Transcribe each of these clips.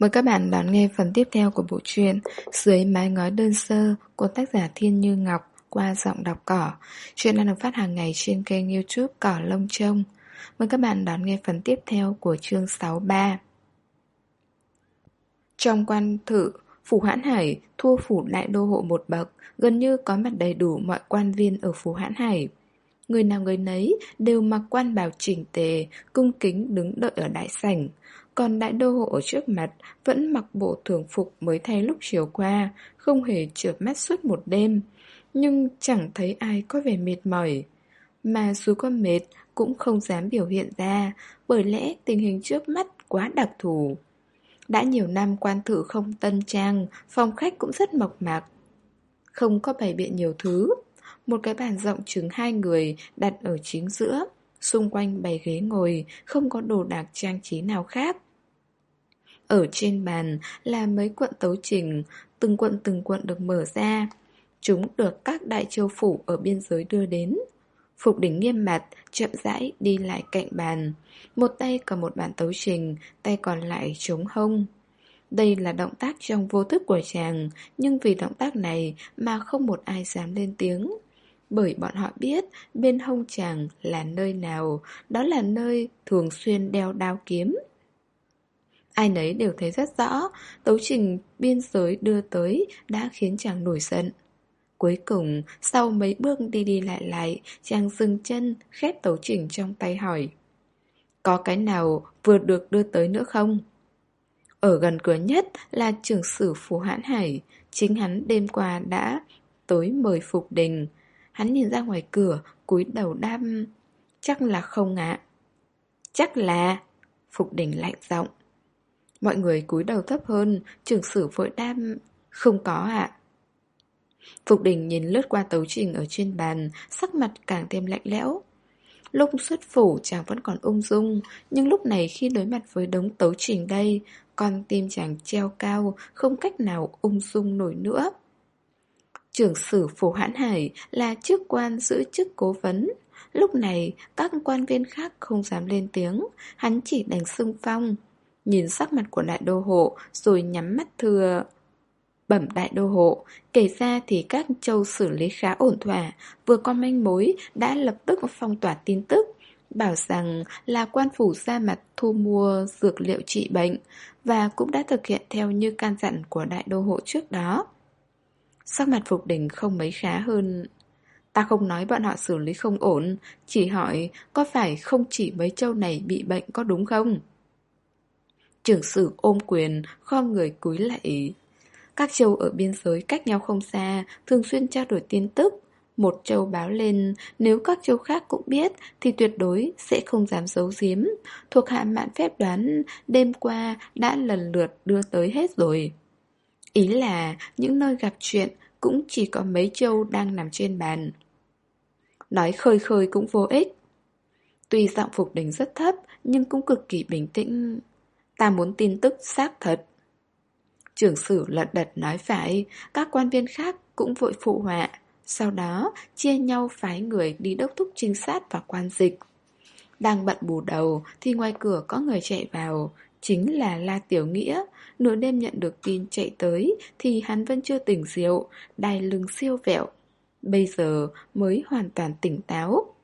Mời các bạn đón nghe phần tiếp theo của bộ truyện Dưới mái ngói đơn sơ của tác giả Thiên Như Ngọc qua giọng đọc cỏ. Chuyện đang được phát hàng ngày trên kênh youtube Cỏ Lông Trông. Mời các bạn đón nghe phần tiếp theo của chương 63. Trong quan thử, Phủ Hãn Hải thua Phủ Đại Đô Hộ một bậc, gần như có mặt đầy đủ mọi quan viên ở Phủ Hãn Hải. Người nào người nấy đều mặc quan bào chỉnh tề, cung kính đứng đợi ở đại sảnh. Còn đại đô hộ ở trước mặt vẫn mặc bộ thường phục mới thay lúc chiều qua, không hề trượt mắt suốt một đêm. Nhưng chẳng thấy ai có vẻ mệt mỏi. Mà dù có mệt cũng không dám biểu hiện ra, bởi lẽ tình hình trước mắt quá đặc thù. Đã nhiều năm quan thử không tân trang, phòng khách cũng rất mộc mạc. Không có bày biện nhiều thứ. Một cái bàn rộng chừng hai người đặt ở chính giữa. Xung quanh bày ghế ngồi, không có đồ đạc trang trí nào khác. Ở trên bàn là mấy cuộn tấu trình, từng cuộn từng cuộn được mở ra. Chúng được các đại châu phủ ở biên giới đưa đến. Phục đỉnh nghiêm mặt, chậm rãi đi lại cạnh bàn. Một tay cầm một bản tấu trình, tay còn lại chống hông. Đây là động tác trong vô thức của chàng, nhưng vì động tác này mà không một ai dám lên tiếng. Bởi bọn họ biết bên hông chàng là nơi nào, đó là nơi thường xuyên đeo đao kiếm. Ai nấy đều thấy rất rõ, tấu trình biên giới đưa tới đã khiến chàng nổi giận. Cuối cùng, sau mấy bước đi đi lại lại, chàng dừng chân, khép tấu trình trong tay hỏi. Có cái nào vừa được đưa tới nữa không? Ở gần cửa nhất là trưởng sử Phú Hãn Hải, chính hắn đêm qua đã tới mời Phục Đình. Hắn nhìn ra ngoài cửa, cúi đầu đam... Chắc là không ạ. Chắc là... Phục Đình lạnh giọng. Mọi người cúi đầu thấp hơn, trưởng sử vội đam... Không có ạ. Phục Đình nhìn lướt qua tấu trình ở trên bàn, sắc mặt càng thêm lạnh lẽo. Lúc xuất phủ chàng vẫn còn ung dung, nhưng lúc này khi đối mặt với đống tấu trình đây, con tim chàng treo cao, không cách nào ung dung nổi nữa. Trưởng sử phủ hãn hải là chức quan giữ chức cố vấn. Lúc này, các quan viên khác không dám lên tiếng, hắn chỉ đành xưng phong. Nhìn sắc mặt của đại đô hộ rồi nhắm mắt thưa bẩm đại đô hộ, kể ra thì các châu xử lý khá ổn thỏa, vừa có manh mối đã lập tức phong tỏa tin tức, bảo rằng là quan phủ ra mặt thu mua dược liệu trị bệnh và cũng đã thực hiện theo như can dặn của đại đô hộ trước đó. Sắc mặt Phục Đình không mấy khá hơn. Ta không nói bọn họ xử lý không ổn, chỉ hỏi có phải không chỉ mấy châu này bị bệnh có đúng không? Trưởng sử ôm quyền, khom người cúi lại các châu ở biên giới cách nhau không xa, thường xuyên trao đổi tin tức. Một châu báo lên, nếu các châu khác cũng biết thì tuyệt đối sẽ không dám giấu giếm. Thuộc hạ mạn phép đoán đêm qua đã lần lượt đưa tới hết rồi. Ý là những nơi gặp chuyện cũng chỉ có mấy châu đang nằm trên bàn. Nói khơi khơi cũng vô ích. Tuy giọng Phục Đình rất thấp nhưng cũng cực kỳ bình tĩnh. Ta muốn tin tức xác thật. Trưởng sử lật đật nói phải, các quan viên khác cũng vội phụ họa. Sau đó, chia nhau phái người đi đốc thúc trinh sát và quan dịch. Đang bận bù đầu thì ngoài cửa có người chạy vào, chính là La Tiểu Nghĩa. Nửa đêm nhận được tin chạy tới thì hắn vẫn chưa tỉnh rượu, đai lưng siêu vẹo. Bây giờ mới hoàn toàn tỉnh táo.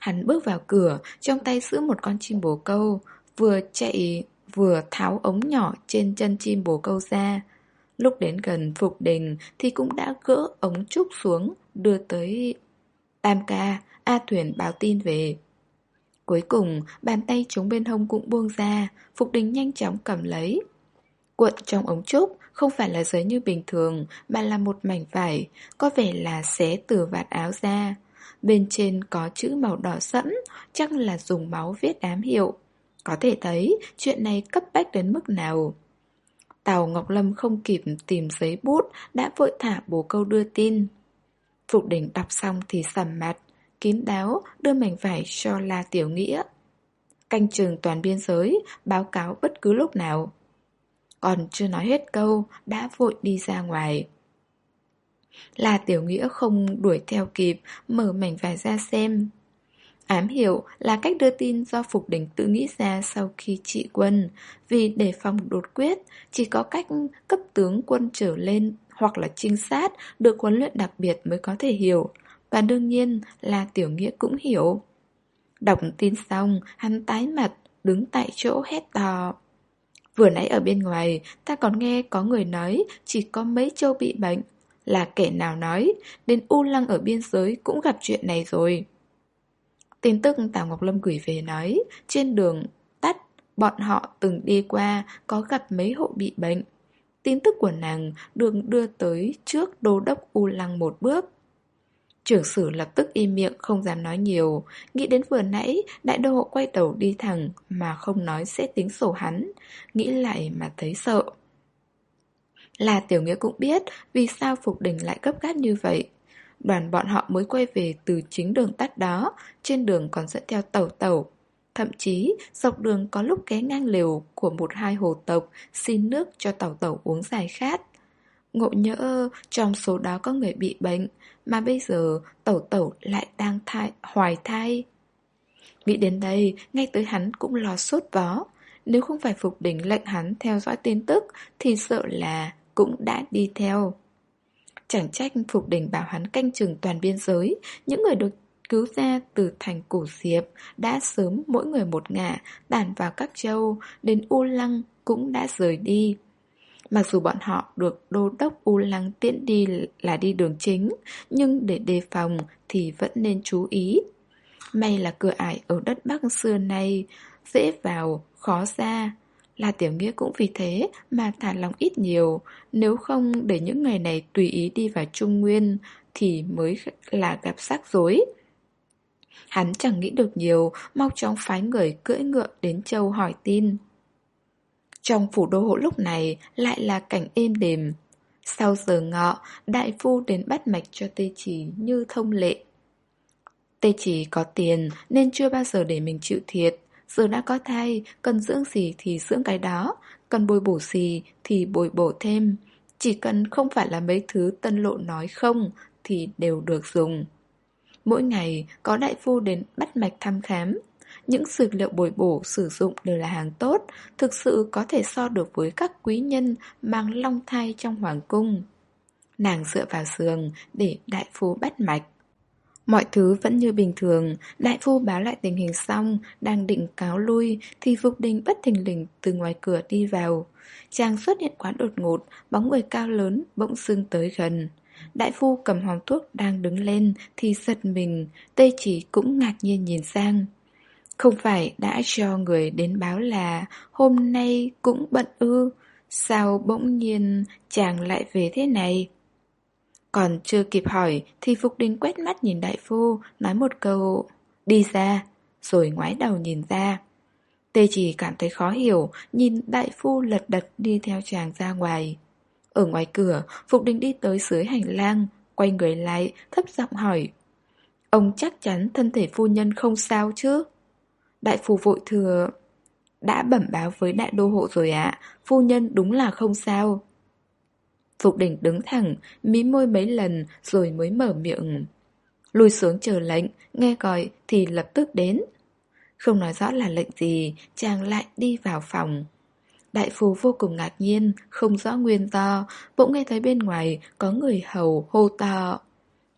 Hắn bước vào cửa, trong tay giữ một con chim bồ câu, vừa chạy vừa tháo ống nhỏ trên chân chim bồ câu ra. Lúc đến gần Phục Đình thì cũng đã gỡ ống trúc xuống, đưa tới Tam ca, A Thuyền báo tin về. Cuối cùng, bàn tay chống bên hông cũng buông ra, Phục Đình nhanh chóng cầm lấy. Cuộn trong ống trúc không phải là giấy như bình thường, mà là một mảnh vải, có vẻ là xé từ vạt áo ra. Bên trên có chữ màu đỏ sẫm, chắc là dùng máu viết ám hiệu. Có thể thấy chuyện này cấp bách đến mức nào. Tào Ngọc Lâm không kịp tìm giấy bút, đã vội thả bố câu đưa tin. Phục đỉnh đọc xong thì sầm mặt, kín đáo đưa mảnh vải cho La Tiểu Nghĩa. Canh trường toàn biên giới, báo cáo bất cứ lúc nào. Còn chưa nói hết câu, đã vội đi ra ngoài. La Tiểu Nghĩa không đuổi theo kịp, mở mảnh vải ra xem. Ám hiểu là cách đưa tin do Phục Đình tự nghĩ ra sau khi trị quân. Vì để phòng đột quyết Chỉ có cách cấp tướng quân trở lên hoặc là trinh sát được huấn luyện đặc biệt mới có thể hiểu. Và đương nhiên là Tiểu Nghĩa cũng hiểu. Đọc tin xong, hắn tái mặt, đứng tại chỗ hét to. Vừa nãy ở bên ngoài, ta còn nghe có người nói chỉ có mấy châu bị bệnh. Là kẻ nào nói, đến U Lăng ở biên giới cũng gặp chuyện này rồi. Tin tức Tào Ngọc Lâm gửi về nói, trên đường tắt, bọn họ từng đi qua có gặp mấy hộ bị bệnh. Tin tức của nàng được đưa tới trước đô đốc U Lăng một bước. Trưởng sử lập tức im miệng không dám nói nhiều Nghĩ đến vừa nãy Đại đô hộ quay đầu đi thẳng Mà không nói sẽ tính sổ hắn Nghĩ lại mà thấy sợ Là tiểu nghĩa cũng biết Vì sao Phục Đình lại gấp gáp như vậy Đoàn bọn họ mới quay về từ chính đường tắt đó Trên đường còn dẫn theo tàu tàu. Thậm chí dọc đường có lúc ghé ngang lều Của một hai hồ tộc Xin nước cho tàu tàu uống giải khát. Ngộ nhỡ trong số đó có người bị bệnh Mà bây giờ tàu tàu lại đang thai, hoài thai. Nghĩ đến đây, ngay tới hắn cũng lo sốt vó. Nếu không phải Phục Đình lệnh hắn theo dõi tin tức Thì sợ là cũng đã đi theo. Chẳng trách Phục Đình bảo hắn canh chừng toàn biên giới. Những người được cứu ra từ thành cổ diệp Đã sớm mỗi người một ngả Đàn vào các châu Đến U Lăng cũng đã rời đi. Mặc dù bọn họ được đô đốc U Lăng tiễn đi là đi đường chính Nhưng để đề phòng thì vẫn nên chú ý. May là cửa ải ở đất Bắc xưa nay Dễ vào, khó ra là Tiểu Nghĩa cũng vì thế mà thả lòng ít nhiều. Nếu không để những người này tùy ý đi vào Trung Nguyên Thì mới là gặp rắc rối. Hắn chẳng nghĩ được nhiều Mau chóng phái người cưỡi ngựa đến châu hỏi tin. Trong phủ đô hộ lúc này lại là cảnh êm đềm. Sau giờ ngọ, đại phu đến bắt mạch cho tê chỉ như thông lệ. Tê chỉ có tiền nên chưa bao giờ để mình chịu thiệt. Giờ đã có thai, cần dưỡng gì thì dưỡng cái đó. Cần bồi bổ gì thì bồi bổ thêm. Chỉ cần không phải là mấy thứ tân lộ nói không Thì đều được dùng. Mỗi ngày có đại phu đến bắt mạch thăm khám. Những dược liệu bồi bổ sử dụng đều là hàng tốt Thực sự có thể so được với các quý nhân mang long thai trong hoàng cung. Nàng dựa vào giường để đại phu bắt mạch. Mọi thứ vẫn như bình thường, đại phu báo lại tình hình xong, đang định cáo lui, thì Phục Đình bất thình lình từ ngoài cửa đi vào. Chàng xuất hiện quá đột ngột, bóng người cao lớn, bỗng xương tới gần. Đại phu cầm hòm thuốc đang đứng lên, thì giật mình, tê chỉ cũng ngạc nhiên nhìn sang. Không phải đã cho người đến báo là hôm nay cũng bận ư, sao bỗng nhiên chàng lại về thế này? Còn chưa kịp hỏi thì Phục Đình quét mắt nhìn đại phu, nói một câu đi ra, rồi ngoái đầu nhìn ra. Tê chỉ cảm thấy khó hiểu, nhìn đại phu lật đật đi theo chàng ra ngoài. Ở ngoài cửa, Phục Đình đi tới dưới hành lang, quay người lại, thấp giọng hỏi. Ông chắc chắn thân thể phu nhân không sao chứ? Đại phu vội thừa... Đã bẩm báo với đại đô hộ rồi ạ, phu nhân đúng là không sao. Phục đỉnh đứng thẳng, mí môi mấy lần rồi mới mở miệng. Lùi xuống chờ lệnh, nghe gọi thì lập tức đến. Không nói rõ là lệnh gì, chàng lại đi vào phòng. Đại phu vô cùng ngạc nhiên, không rõ nguyên do, bỗng nghe thấy bên ngoài có người hầu hô to.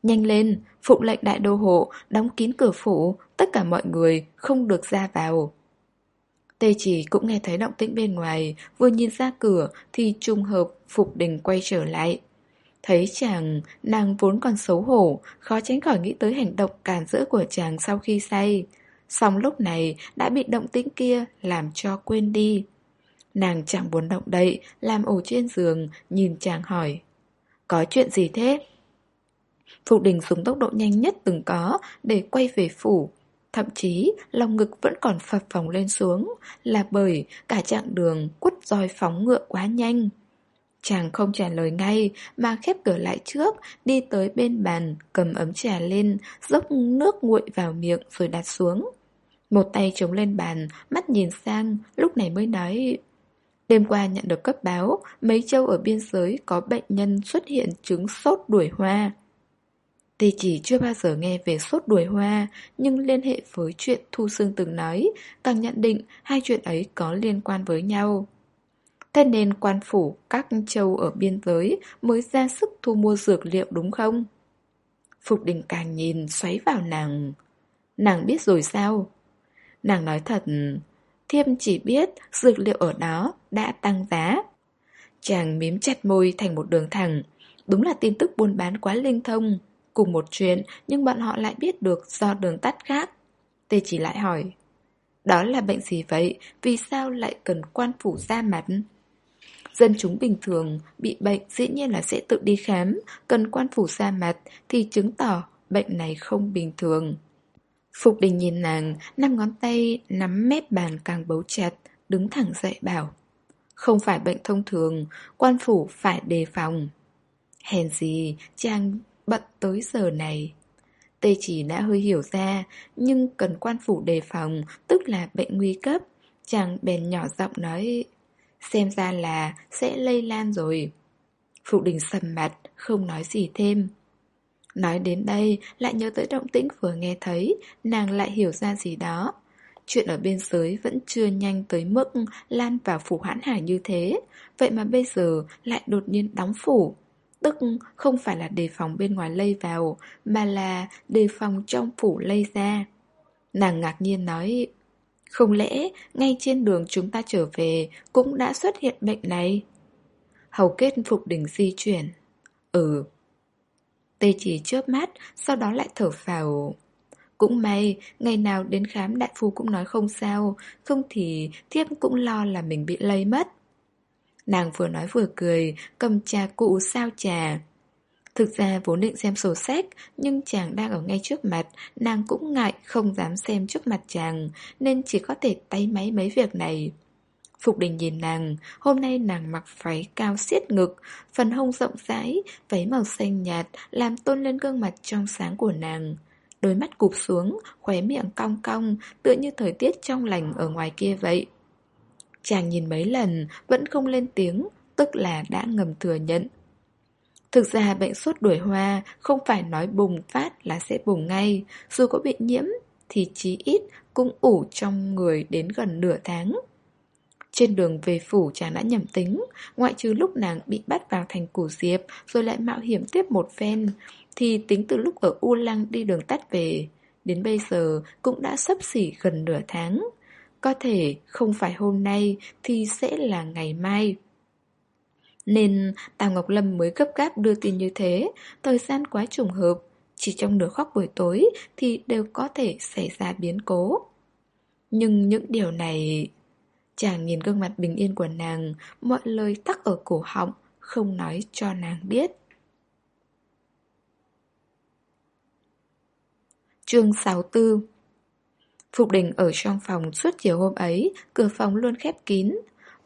Nhanh lên, phụng lệnh đại đô hộ, đóng kín cửa phủ, tất cả mọi người không được ra vào. Tê chỉ cũng nghe thấy động tĩnh bên ngoài, vừa nhìn ra cửa thì trùng hợp Phục Đình quay trở lại. Thấy chàng, nàng vốn còn xấu hổ, khó tránh khỏi nghĩ tới hành động càn rỡ của chàng sau khi say. Xong lúc này đã bị động tĩnh kia làm cho quên đi. Nàng chẳng muốn động đậy, làm ổ trên giường, nhìn chàng hỏi. Có chuyện gì thế? Phục đình dùng tốc độ nhanh nhất từng có để quay về phủ, Thậm chí, lòng ngực vẫn còn phập phồng lên xuống, Là bởi cả chặng đường quất roi phóng ngựa quá nhanh. Chàng không trả lời ngay, mà khép cửa lại trước, Đi tới bên bàn, cầm ấm trà lên, Dốc nước nguội vào miệng rồi đặt xuống. Một tay chống lên bàn, Mắt nhìn sang, Lúc này mới nói, Đêm qua nhận được cấp báo, Mấy châu ở biên giới có bệnh nhân xuất hiện chứng sốt đuổi hoa. Tê chỉ chưa bao giờ nghe về sốt đuổi hoa, nhưng liên hệ với chuyện Thu Sương từng nói, càng nhận định hai chuyện ấy có liên quan với nhau. Thế nên quan phủ các châu ở biên giới mới ra sức thu mua dược liệu đúng không? Phục đình càng nhìn xoáy vào nàng. Nàng biết rồi sao? Nàng nói thật, thiêm chỉ biết dược liệu ở đó đã tăng giá. Chàng miếm chặt môi thành một đường thẳng. Đúng là tin tức buôn bán quá linh thông. Cùng một chuyện nhưng bọn họ lại biết được do đường tắt khác. Tê chỉ lại hỏi. Đó là bệnh gì vậy? Vì sao lại cần quan phủ ra mặt? Dân chúng bình thường bị bệnh dĩ nhiên là sẽ tự đi khám, cần quan phủ ra mặt thì chứng tỏ bệnh này không bình thường. Phục đình nhìn nàng, năm ngón tay nắm mép bàn càng bấu chặt, đứng thẳng dậy bảo. Không phải bệnh thông thường, quan phủ phải đề phòng. Hèn gì, chàng bận tới giờ này. Tê chỉ đã hơi hiểu ra, nhưng cần quan phủ đề phòng, tức là bệnh nguy cấp. Chàng bèn nhỏ giọng nói, xem ra là sẽ lây lan rồi. Phụ đình sầm mặt, không nói gì thêm. Nói đến đây, lại nhớ tới động tĩnh vừa nghe thấy, nàng lại hiểu ra gì đó. Chuyện ở bên dưới vẫn chưa nhanh tới mức lan vào phủ hãn hải như thế, vậy mà bây giờ lại đột nhiên đóng phủ. Tức không phải là đề phòng bên ngoài lây vào, mà là đề phòng trong phủ lây ra. Nàng ngạc nhiên nói, không lẽ ngay trên đường chúng ta trở về cũng đã xuất hiện bệnh này? Hầu kết phục đỉnh di chuyển. Ừ. Tê chỉ chớp mắt, sau đó lại thở phào. Cũng may, ngày nào đến khám đại phu cũng nói không sao, không thì thiếp cũng lo là mình bị lây mất. Nàng vừa nói vừa cười, cầm trà cụ sao trà. Thực ra vốn định xem sổ sách, nhưng chàng đang ở ngay trước mặt, nàng cũng ngại không dám xem trước mặt chàng, nên chỉ có thể tay máy mấy việc này. Phục đình nhìn nàng, hôm nay nàng mặc váy cao xiết ngực, phần hông rộng rãi, váy màu xanh nhạt làm tôn lên gương mặt trong sáng của nàng. Đôi mắt cụp xuống, khóe miệng cong cong, tựa như thời tiết trong lành ở ngoài kia vậy. Chàng nhìn mấy lần, vẫn không lên tiếng, tức là đã ngầm thừa nhận. Thực ra bệnh sốt đuổi hoa không phải nói bùng phát là sẽ bùng ngay, dù có bị nhiễm thì chí ít cũng ủ trong người đến gần nửa tháng. Trên đường về phủ chàng đã nhầm tính, ngoại trừ lúc nàng bị bắt vào thành củ diệp rồi lại mạo hiểm tiếp một phen, thì tính từ lúc ở U Lăng đi đường tắt về, đến bây giờ cũng đã sắp xỉ gần nửa tháng. Có thể không phải hôm nay thì sẽ là ngày mai. Nên Tào Ngọc Lâm mới gấp gáp đưa tin như thế, thời gian quá trùng hợp, chỉ trong nửa khóc buổi tối thì đều có thể xảy ra biến cố. Nhưng những điều này... Chàng nhìn gương mặt bình yên của nàng, mọi lời tắc ở cổ họng, không nói cho nàng biết. Chương 64 Phục đình ở trong phòng suốt chiều hôm ấy, cửa phòng luôn khép kín.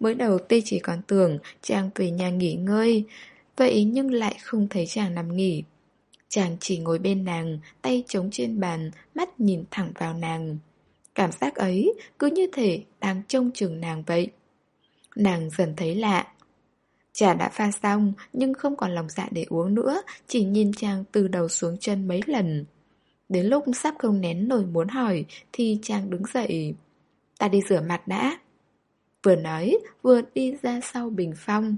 Mới đầu tê chỉ còn tưởng chàng về nhà nghỉ ngơi, vậy nhưng lại không thấy chàng nằm nghỉ. Chàng chỉ ngồi bên nàng, tay chống trên bàn, mắt nhìn thẳng vào nàng. Cảm giác ấy cứ như thể đang trông chừng nàng vậy. Nàng dần thấy lạ. Trà đã pha xong nhưng không còn lòng dạ để uống nữa, chỉ nhìn chàng từ đầu xuống chân mấy lần. Đến lúc sắp không nén nổi muốn hỏi Thì chàng đứng dậy Ta đi rửa mặt đã Vừa nói vừa đi ra sau bình phong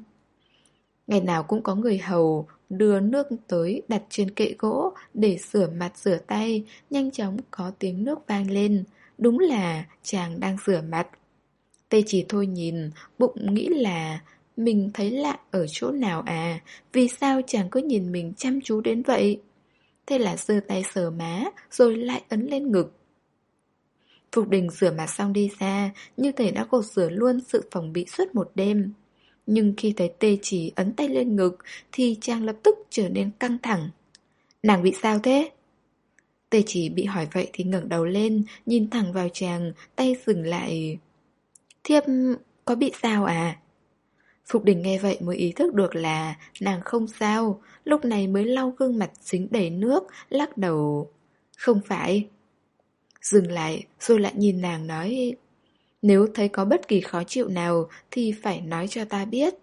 Ngày nào cũng có người hầu đưa nước tới đặt trên kệ gỗ để rửa mặt rửa tay, nhanh chóng có tiếng nước vang lên. Đúng là chàng đang rửa mặt. Tê chỉ thôi nhìn, bụng nghĩ là mình thấy lạ ở chỗ nào à, vì sao chàng cứ nhìn mình chăm chú đến vậy? Thế là giơ tay sờ má, Rồi lại ấn lên ngực Phục đình rửa mặt xong đi ra, Như thể đã gột rửa luôn sự phòng bị suốt một đêm Nhưng khi thấy tê chỉ ấn tay lên ngực, Thì chàng lập tức trở nên căng thẳng Nàng bị sao thế? Tê chỉ bị hỏi vậy thì ngẩng đầu lên, Nhìn thẳng vào chàng, Tay dừng lại Thiếp, có bị sao à? Phục đình nghe vậy mới ý thức được là nàng không sao, lúc này mới lau gương mặt dính đầy nước, lắc đầu. Không phải. Dừng lại, rồi lại nhìn nàng nói, nếu thấy có bất kỳ khó chịu nào thì phải nói cho ta biết.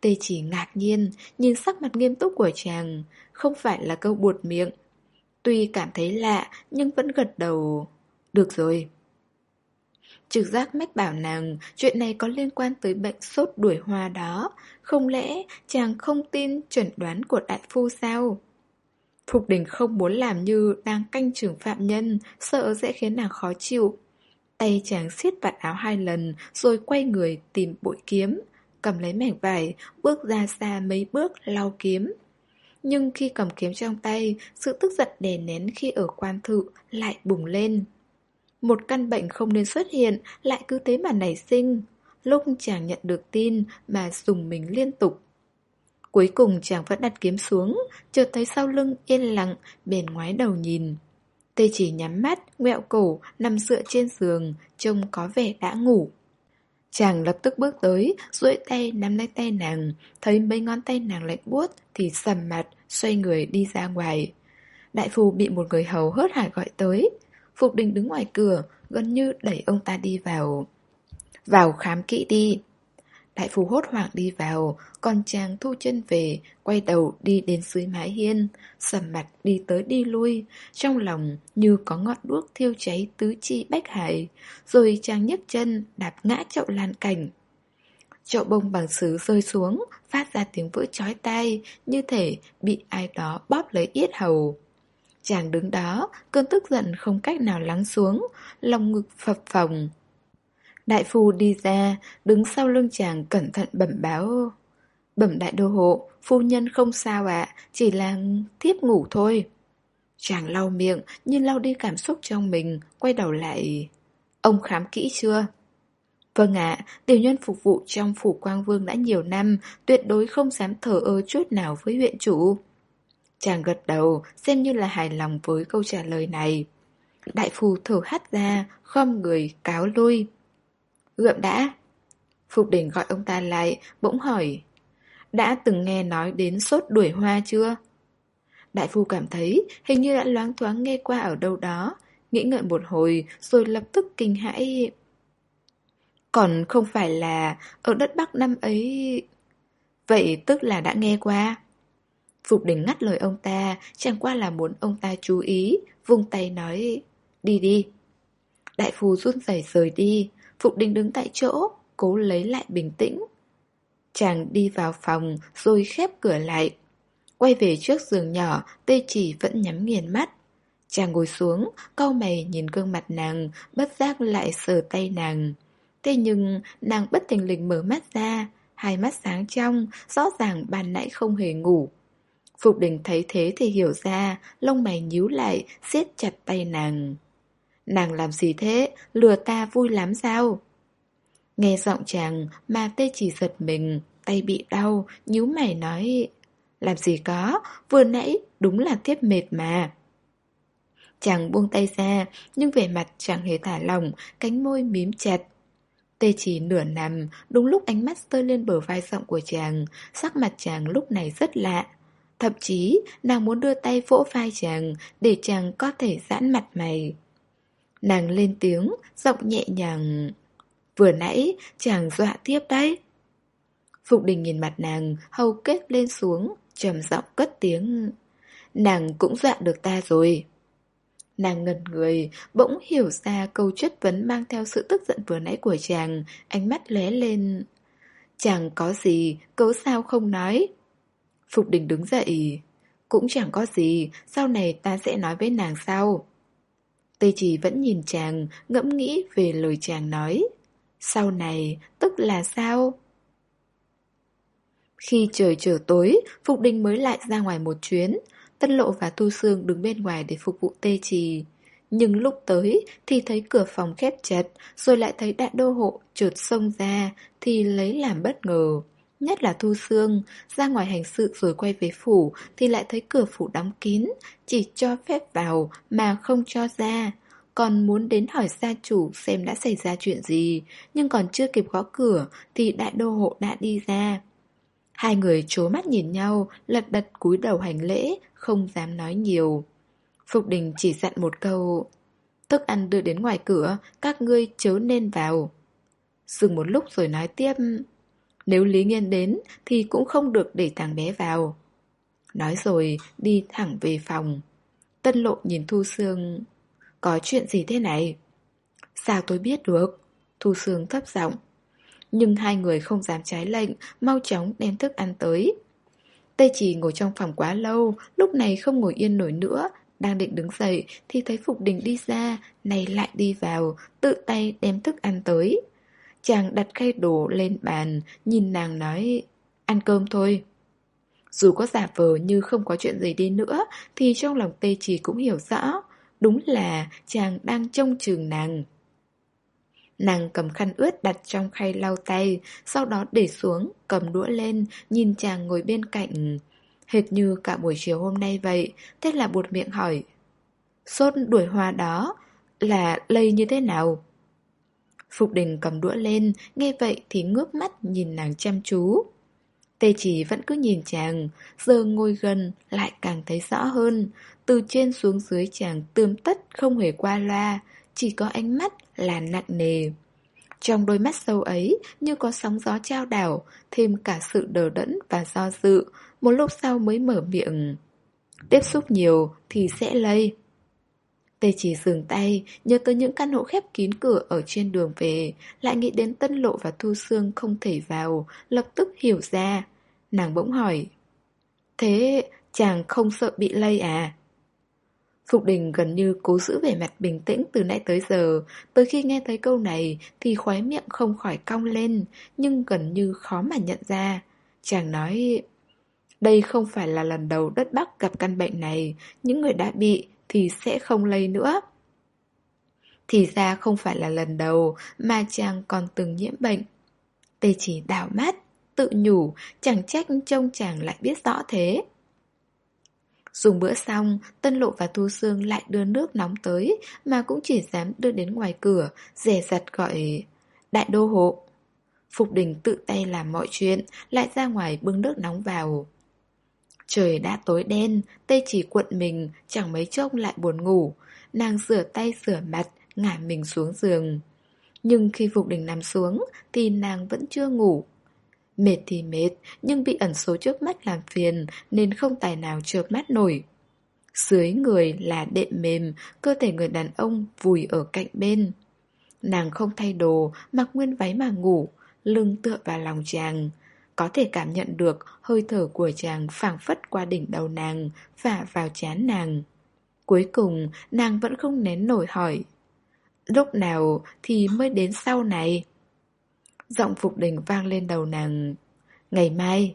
Tê chỉ ngạc nhiên, nhìn sắc mặt nghiêm túc của chàng, không phải là câu buột miệng. Tuy cảm thấy lạ, nhưng vẫn gật đầu. Được rồi. Trực giác mách bảo nàng chuyện này có liên quan tới bệnh sốt đuổi hoa đó. Không lẽ chàng không tin chuẩn đoán của đại phu sao? Phục đình không muốn làm như đang canh chừng phạm nhân, sợ sẽ khiến nàng khó chịu. Tay chàng siết vạt áo hai lần rồi quay người tìm bụi kiếm, cầm lấy mảnh vải, bước ra xa mấy bước lau kiếm. Nhưng khi cầm kiếm trong tay, sự tức giận đè nén khi ở quan thự lại bùng lên. Một căn bệnh không nên xuất hiện lại cứ thế mà nảy sinh. Lúc chàng nhận được tin mà dùng mình liên tục. Cuối cùng chàng vẫn đặt kiếm xuống, chợt thấy sau lưng yên lặng, bền ngoái đầu nhìn. Tê chỉ nhắm mắt, ngẹo cổ, nằm dựa trên giường, trông có vẻ đã ngủ. Chàng lập tức bước tới, duỗi tay nắm lấy tay nàng, thấy mấy ngón tay nàng lạnh buốt thì sầm mặt, xoay người đi ra ngoài. Đại phu bị một người hầu hớt hải gọi tới. Phục đình đứng ngoài cửa, gần như đẩy ông ta đi vào. Vào khám kỹ đi. Đại phù hốt hoảng đi vào, còn chàng thu chân về, quay đầu đi đến dưới mái hiên, sầm mặt đi tới đi lui, trong lòng như có ngọn đuốc thiêu cháy tứ chi bách hải, rồi chàng nhấc chân đạp ngã chậu lan cảnh. Chậu bông bằng sứ rơi xuống, phát ra tiếng vỡ chói tai, như thể bị ai đó bóp lấy yết hầu. Chàng đứng đó, cơn tức giận không cách nào lắng xuống, lòng ngực phập phồng, Đại phu đi ra, đứng sau lưng chàng cẩn thận bẩm báo. Bẩm đại đô hộ, phu nhân không sao ạ, chỉ là thiếp ngủ thôi. Chàng lau miệng, như lau đi cảm xúc trong mình, quay đầu lại. Ông khám kỹ chưa? Vâng ạ, tiểu nhân phục vụ trong phủ quang vương đã nhiều năm, tuyệt đối không dám thở ơ chút nào với huyện chủ. Chàng gật đầu, xem như là hài lòng với câu trả lời này. Đại phù thở hắt ra, khom người, cáo lui. Gượm đã. Phục đỉnh gọi ông ta lại, bỗng hỏi. Đã từng nghe nói đến sốt đuổi hoa chưa? Đại phu cảm thấy hình như đã loáng thoáng nghe qua ở đâu đó, nghĩ ngợi một hồi rồi lập tức kinh hãi. Còn không phải là ở đất Bắc năm ấy... Vậy tức là đã nghe qua. Phục đình ngắt lời ông ta, chẳng qua là muốn ông ta chú ý, vung tay nói, đi đi. Đại phù run rẩy rời đi, Phục Đình đứng tại chỗ, cố lấy lại bình tĩnh. Chàng đi vào phòng rồi khép cửa lại. Quay về trước giường nhỏ, tê chỉ vẫn nhắm nghiền mắt. Chàng ngồi xuống, cau mày nhìn gương mặt nàng, bất giác lại sờ tay nàng. Thế nhưng nàng bất tình lình mở mắt ra, hai mắt sáng trong, rõ ràng ban nãy không hề ngủ. Phục đình thấy thế thì hiểu ra, lông mày nhíu lại, siết chặt tay nàng. Nàng làm gì thế? Lừa ta vui lắm sao? Nghe giọng chàng mà tê chỉ giật mình, tay bị đau, nhíu mày nói Làm gì có, vừa nãy đúng là thiếp mệt mà Chàng buông tay ra, nhưng vẻ mặt chẳng hề thả lỏng, cánh môi mím chặt Tê chỉ nửa nằm, đúng lúc ánh mắt rơi lên bờ vai rộng của chàng, sắc mặt chàng lúc này rất lạ. Thậm chí, nàng muốn đưa tay vỗ vai chàng, để chàng có thể giãn mặt mày. Nàng lên tiếng, giọng nhẹ nhàng. Vừa nãy, chàng dọa tiếp đấy. Phục đình nhìn mặt nàng, hầu kết lên xuống, trầm giọng cất tiếng. Nàng cũng dọa được ta rồi. Nàng ngần người, bỗng hiểu ra câu chất vấn mang theo sự tức giận vừa nãy của chàng, ánh mắt lóe lên. Chàng có gì, cớ sao không nói? Phục đình đứng dậy. Cũng chẳng có gì, sau này ta sẽ nói với nàng sau. Tây chỉ vẫn nhìn chàng, ngẫm nghĩ về lời chàng nói. Sau này, tức là sao? Khi trời trở tối, Phục Đình mới lại ra ngoài một chuyến. Tân Lộ và Tu Sương đứng bên ngoài để phục vụ tê trì. Nhưng lúc tới thì thấy cửa phòng khép chặt, rồi lại thấy đại đô hộ trượt sông ra thì lấy làm bất ngờ. Nhất là Thu Sương, ra ngoài hành sự rồi quay về phủ thì lại thấy cửa phủ đóng kín, chỉ cho phép vào mà không cho ra. Còn muốn đến hỏi gia chủ xem đã xảy ra chuyện gì, nhưng còn chưa kịp gõ cửa thì đại đô hộ đã đi ra. Hai người trố mắt nhìn nhau, lật đật cúi đầu hành lễ, không dám nói nhiều. Phục đình chỉ dặn một câu, thức ăn đưa đến ngoài cửa, các ngươi chớ nên vào. Dừng một lúc rồi nói tiếp, nếu Lý Nghiên đến thì cũng không được để thằng bé vào. Nói rồi đi thẳng về phòng. Tân lộ nhìn Thu Sương. Có chuyện gì thế này? Sao tôi biết được? Thu Sương thấp giọng. Nhưng hai người không dám trái lệnh, mau chóng đem thức ăn tới. Tê chỉ ngồi trong phòng quá lâu, lúc này không ngồi yên nổi nữa, đang định đứng dậy thì thấy Phục Đình đi ra, này lại đi vào, tự tay đem thức ăn tới. Chàng đặt khay đồ lên bàn, nhìn nàng nói, ăn cơm thôi. Dù có giả vờ như không có chuyện gì đi nữa, thì trong lòng tê chỉ cũng hiểu rõ, đúng là chàng đang trông chừng nàng. Nàng cầm khăn ướt đặt trong khay lau tay, sau đó để xuống, cầm đũa lên, nhìn chàng ngồi bên cạnh. Hệt như cả buổi chiều hôm nay vậy, thế là buột miệng hỏi. Sốt đuổi hoa đó là lây như thế nào? Phục đình cầm đũa lên, nghe vậy thì ngước mắt nhìn nàng chăm chú. Tê chỉ vẫn cứ nhìn chàng, giờ ngồi gần lại càng thấy rõ hơn. Từ trên xuống dưới chàng tươm tất không hề qua loa, chỉ có ánh mắt là nặng nề. Trong đôi mắt sâu ấy như có sóng gió trao đảo, thêm cả sự đờ đẫn và do dự, một lúc sau mới mở miệng. Tiếp xúc nhiều thì sẽ lây. Tê chỉ dừng tay, nhớ tới những căn hộ khép kín cửa ở trên đường về, lại nghĩ đến Tân Lộ và Thu xương không thể vào, lập tức hiểu ra. Nàng bỗng hỏi, thế chàng không sợ bị lây à? Phục đình gần như cố giữ vẻ mặt bình tĩnh từ nãy tới giờ, tới khi nghe thấy câu này thì khóe miệng không khỏi cong lên, nhưng gần như khó mà nhận ra. Chàng nói, đây không phải là lần đầu đất Bắc gặp căn bệnh này, những người đã bị thì sẽ không lây nữa. Thì ra không phải là lần đầu mà chàng còn từng nhiễm bệnh. Tê chỉ đảo mắt, tự nhủ, chẳng trách trông chàng lại biết rõ thế. Dùng bữa xong, Tân Lộ và Thu Sương lại đưa nước nóng tới, mà cũng chỉ dám đưa đến ngoài cửa, rẻ rặt gọi đại đô hộ. Phục đình tự tay làm mọi chuyện, lại ra ngoài bưng nước nóng vào. Trời đã tối đen, tay chỉ cuộn mình, chẳng mấy chốc lại buồn ngủ. Nàng rửa tay rửa mặt, ngả mình xuống giường. Nhưng khi Phục Đình nằm xuống, thì nàng vẫn chưa ngủ. Mệt thì mệt, nhưng bị ẩn số trước mắt làm phiền, nên không tài nào chợp mắt nổi. Dưới người là đệm mềm, cơ thể người đàn ông vùi ở cạnh bên. Nàng không thay đồ, mặc nguyên váy mà ngủ, lưng tựa vào lòng chàng. Có thể cảm nhận được hơi thở của chàng phảng phất qua đỉnh đầu nàng và vào chán nàng. Cuối cùng, nàng vẫn không nén nổi hỏi. Lúc nào thì mới đến sau này? Giọng Phục Đình vang lên đầu nàng. Ngày mai.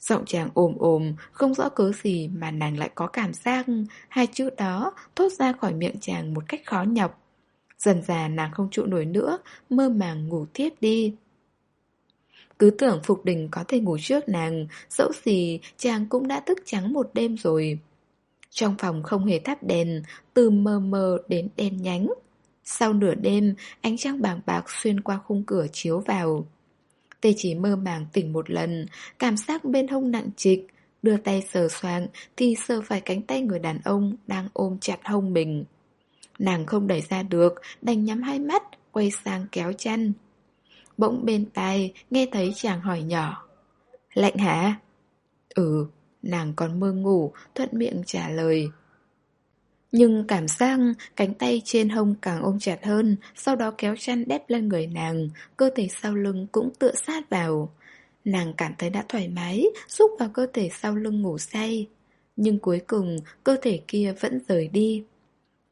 Giọng chàng ồm ồm, không rõ cớ gì mà nàng lại có cảm giác hai chữ đó thốt ra khỏi miệng chàng một cách khó nhọc. Dần dà nàng không trụ nổi nữa, mơ màng ngủ tiếp đi. Cứ tưởng Phục Đình có thể ngủ trước nàng, dẫu gì chàng cũng đã thức trắng một đêm rồi. Trong phòng không hề thắp đèn, từ mờ mờ đến đen nhánh. Sau nửa đêm, ánh trăng bàng bạc xuyên qua khung cửa chiếu vào. Tê chỉ mơ màng tỉnh một lần, cảm giác bên hông nặng trịch, đưa tay sờ soạng thì sờ phải cánh tay người đàn ông đang ôm chặt hông mình. Nàng không đẩy ra được, đành nhắm hai mắt, quay sang kéo chăn. Bỗng bên tai nghe thấy chàng hỏi nhỏ. Lạnh hả? Ừ, nàng còn mơ ngủ, thuận miệng trả lời. Nhưng cảm giác cánh tay trên hông càng ôm chặt hơn Sau đó kéo chăn đép lên người nàng Cơ thể sau lưng cũng tựa sát vào. Nàng cảm thấy đã thoải mái Xúc vào cơ thể sau lưng ngủ say. Nhưng cuối cùng cơ thể kia vẫn rời đi.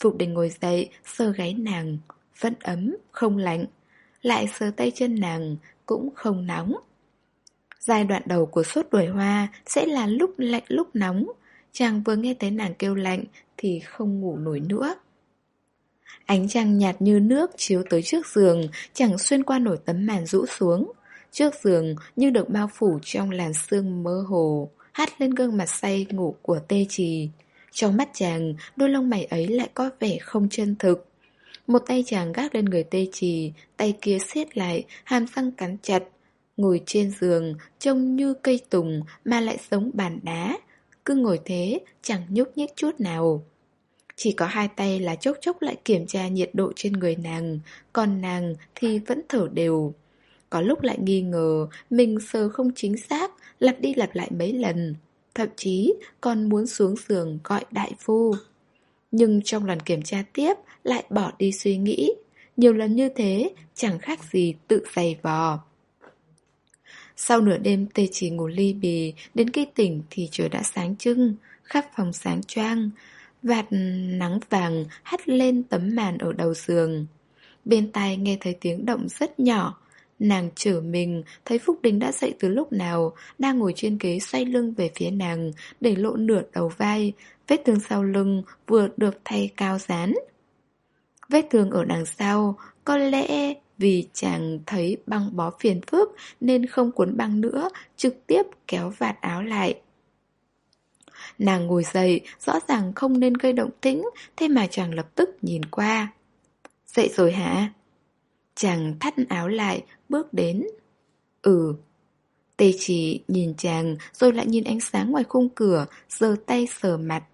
Phục đình ngồi dậy Sơ gáy nàng. Vẫn ấm, không lạnh lại sờ tay chân nàng cũng không nóng. Giai đoạn đầu của sốt đuổi hoa sẽ là lúc lạnh lúc nóng. Chàng vừa nghe thấy nàng kêu lạnh thì không ngủ nổi nữa. Ánh trăng nhạt như nước chiếu tới trước giường, chẳng xuyên qua nổi tấm màn rũ xuống. Trước giường như được bao phủ trong làn sương mơ hồ, hát lên gương mặt say ngủ của tê trì. Trong mắt chàng, đôi lông mày ấy lại có vẻ không chân thực. Một tay chàng gác lên người tê trì, tay kia siết lại, hàm răng cắn chặt. Ngồi trên giường, trông như cây tùng mà lại giống bàn đá. Cứ ngồi thế, chẳng nhúc nhích chút nào. Chỉ có hai tay là chốc chốc lại kiểm tra nhiệt độ trên người nàng, còn nàng thì vẫn thở đều. Có lúc lại nghi ngờ mình sờ không chính xác, lặp đi lặp lại mấy lần. Thậm chí còn muốn xuống giường gọi đại phu. Nhưng trong lần kiểm tra tiếp lại bỏ đi suy nghĩ. Nhiều lần như thế chẳng khác gì tự giày vò. Sau nửa đêm tê chỉ ngủ ly bì, đến khi tỉnh thì trời đã sáng trưng, khắp phòng sáng choang. Vạt nắng vàng hắt lên tấm màn ở đầu giường. Bên tai nghe thấy tiếng động rất nhỏ. Nàng trở mình, thấy Phúc Đình đã dậy từ lúc nào, đang ngồi trên ghế xoay lưng về phía nàng, để lộ nửa đầu vai, vết thương sau lưng vừa được thay cao dán. Vết thương ở đằng sau, có lẽ vì chàng thấy băng bó phiền phức nên không cuốn băng nữa, trực tiếp kéo vạt áo lại. Nàng ngồi dậy, rõ ràng không nên gây động tĩnh, thế mà chàng lập tức nhìn qua. Dậy rồi hả? Chàng thắt áo lại, bước đến. Ừ. Tê chỉ nhìn chàng, rồi lại nhìn ánh sáng ngoài khung cửa, giơ tay sờ mặt.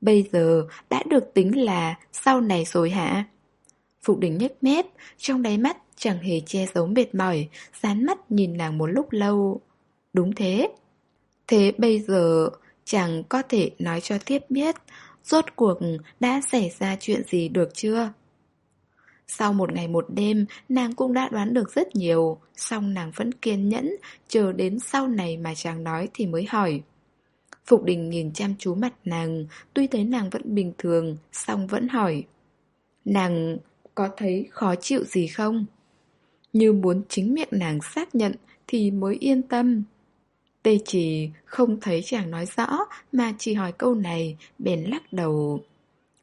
Bây giờ đã được tính là sau này rồi hả? Phục đỉnh nhếch mép, trong đáy mắt chẳng hề che giấu mệt mỏi, dán mắt nhìn nàng một lúc lâu. Đúng thế. Thế bây giờ chẳng có thể nói cho tiếp biết rốt cuộc đã xảy ra chuyện gì được chưa? Sau một ngày một đêm, nàng cũng đã đoán được rất nhiều, song nàng vẫn kiên nhẫn, chờ đến sau này mà chàng nói thì mới hỏi. Phục đình nhìn chăm chú mặt nàng, tuy thấy nàng vẫn bình thường, song vẫn hỏi. Nàng có thấy khó chịu gì không? Như muốn chính miệng nàng xác nhận thì mới yên tâm. Tê chỉ không thấy chàng nói rõ mà chỉ hỏi câu này, bèn lắc đầu.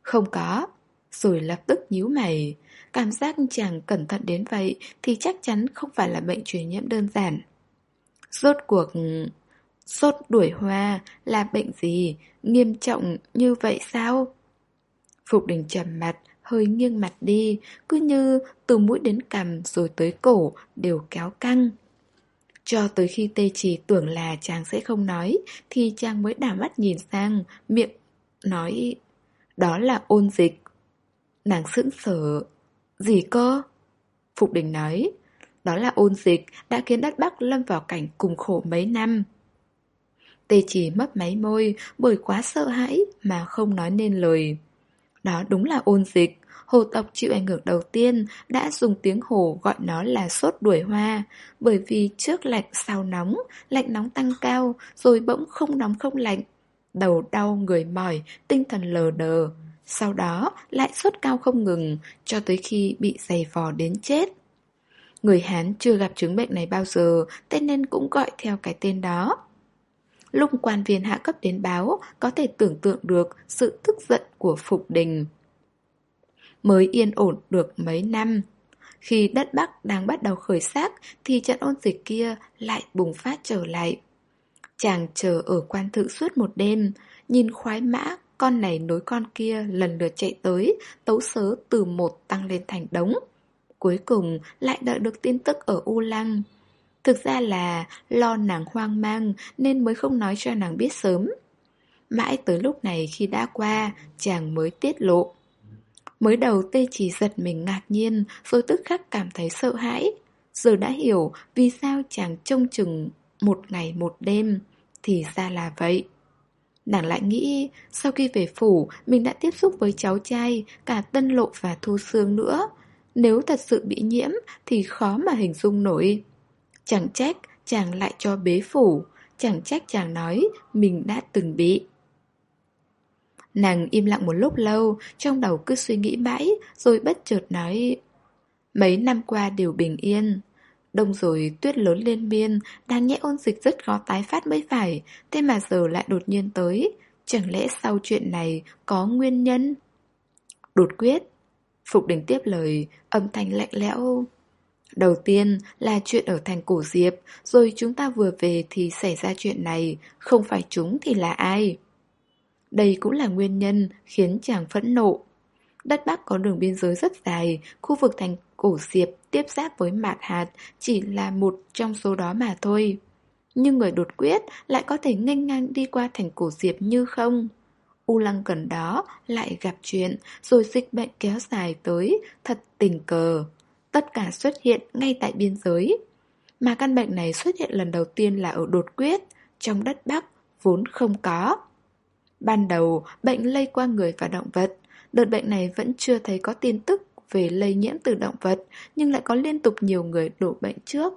Không có, rồi lập tức nhíu mày. Cảm giác chàng cẩn thận đến vậy thì chắc chắn không phải là bệnh truyền nhiễm đơn giản. Rốt cuộc, sốt đuổi hoa là bệnh gì? Nghiêm trọng như vậy sao? Phục đình trầm mặt, hơi nghiêng mặt đi, cứ như từ mũi đến cằm rồi tới cổ đều kéo căng. Cho tới khi tê chỉ tưởng là chàng sẽ không nói, thì chàng mới đảo mắt nhìn sang, miệng nói đó là ôn dịch. Nàng sững sờ. Gì cơ? Phục đình nói, đó là ôn dịch đã khiến đất Bắc lâm vào cảnh cùng khổ mấy năm. Tê chỉ mất máy môi bởi quá sợ hãi mà không nói nên lời. Đó đúng là ôn dịch. Hồ tộc chịu ảnh hưởng đầu tiên đã dùng tiếng hồ gọi nó là sốt đuổi hoa, bởi vì trước lạnh sau nóng, lạnh nóng tăng cao, rồi bỗng không nóng không lạnh. Đầu đau, người mỏi, tinh thần lờ đờ. Sau đó lại sốt cao không ngừng, cho tới khi bị dày vò đến chết. Người Hán chưa gặp chứng bệnh này bao giờ, tên nên cũng gọi theo cái tên đó. Lúc quan viên hạ cấp đến báo, có thể tưởng tượng được sự tức giận của Phục Đình mới yên ổn được mấy năm. Khi đất Bắc đang bắt đầu khởi sắc thì trận ôn dịch kia lại bùng phát trở lại. Chàng chờ ở quan thự suốt một đêm, nhìn khoái mã, con này nối con kia lần lượt chạy tới, tấu sớ từ một tăng lên thành đống. Cuối cùng lại đợi được tin tức ở U Lăng. Thực ra là lo nàng hoang mang nên mới không nói cho nàng biết sớm. Mãi tới lúc này khi đã qua, chàng mới tiết lộ. Mới đầu tê chỉ giật mình ngạc nhiên Rồi tức khắc cảm thấy sợ hãi Giờ đã hiểu vì sao chàng trông chừng Một ngày một đêm Thì ra là vậy Nàng lại nghĩ Sau khi về phủ Mình đã tiếp xúc với cháu trai Cả Tân Lộ và Thu Sương nữa. Nếu thật sự bị nhiễm Thì khó mà hình dung nổi. Chẳng trách chàng lại cho bế phủ. Chẳng trách chàng nói Mình đã từng bị. Nàng im lặng một lúc lâu, trong đầu cứ suy nghĩ mãi, rồi bất chợt nói Mấy năm qua đều bình yên. Đông rồi tuyết lớn lên biên, đáng nhẽ ôn dịch rất khó tái phát mới phải, thế mà giờ lại đột nhiên tới. Chẳng lẽ sau chuyện này có nguyên nhân? Đột quyết. Phục đình tiếp lời, âm thanh lạnh lẽo. Đầu tiên là chuyện ở thành cổ diệp, rồi chúng ta vừa về thì xảy ra chuyện này, không phải chúng thì là ai? Đây cũng là nguyên nhân khiến chàng phẫn nộ. Đất Bắc có đường biên giới rất dài, khu vực thành cổ diệp tiếp giáp với mạt hạt chỉ là một trong số đó mà thôi. Nhưng người đột quyết lại có thể nghênh ngang đi qua thành cổ diệp như không. U lăng gần đó lại gặp chuyện, rồi dịch bệnh kéo dài tới, thật tình cờ. Tất cả xuất hiện ngay tại biên giới. Mà căn bệnh này xuất hiện lần đầu tiên là ở đột quyết, trong đất Bắc, vốn không có. Ban đầu, bệnh lây qua người và động vật. Đợt bệnh này vẫn chưa thấy có tin tức về lây nhiễm từ động vật, nhưng lại có liên tục nhiều người đổ bệnh trước.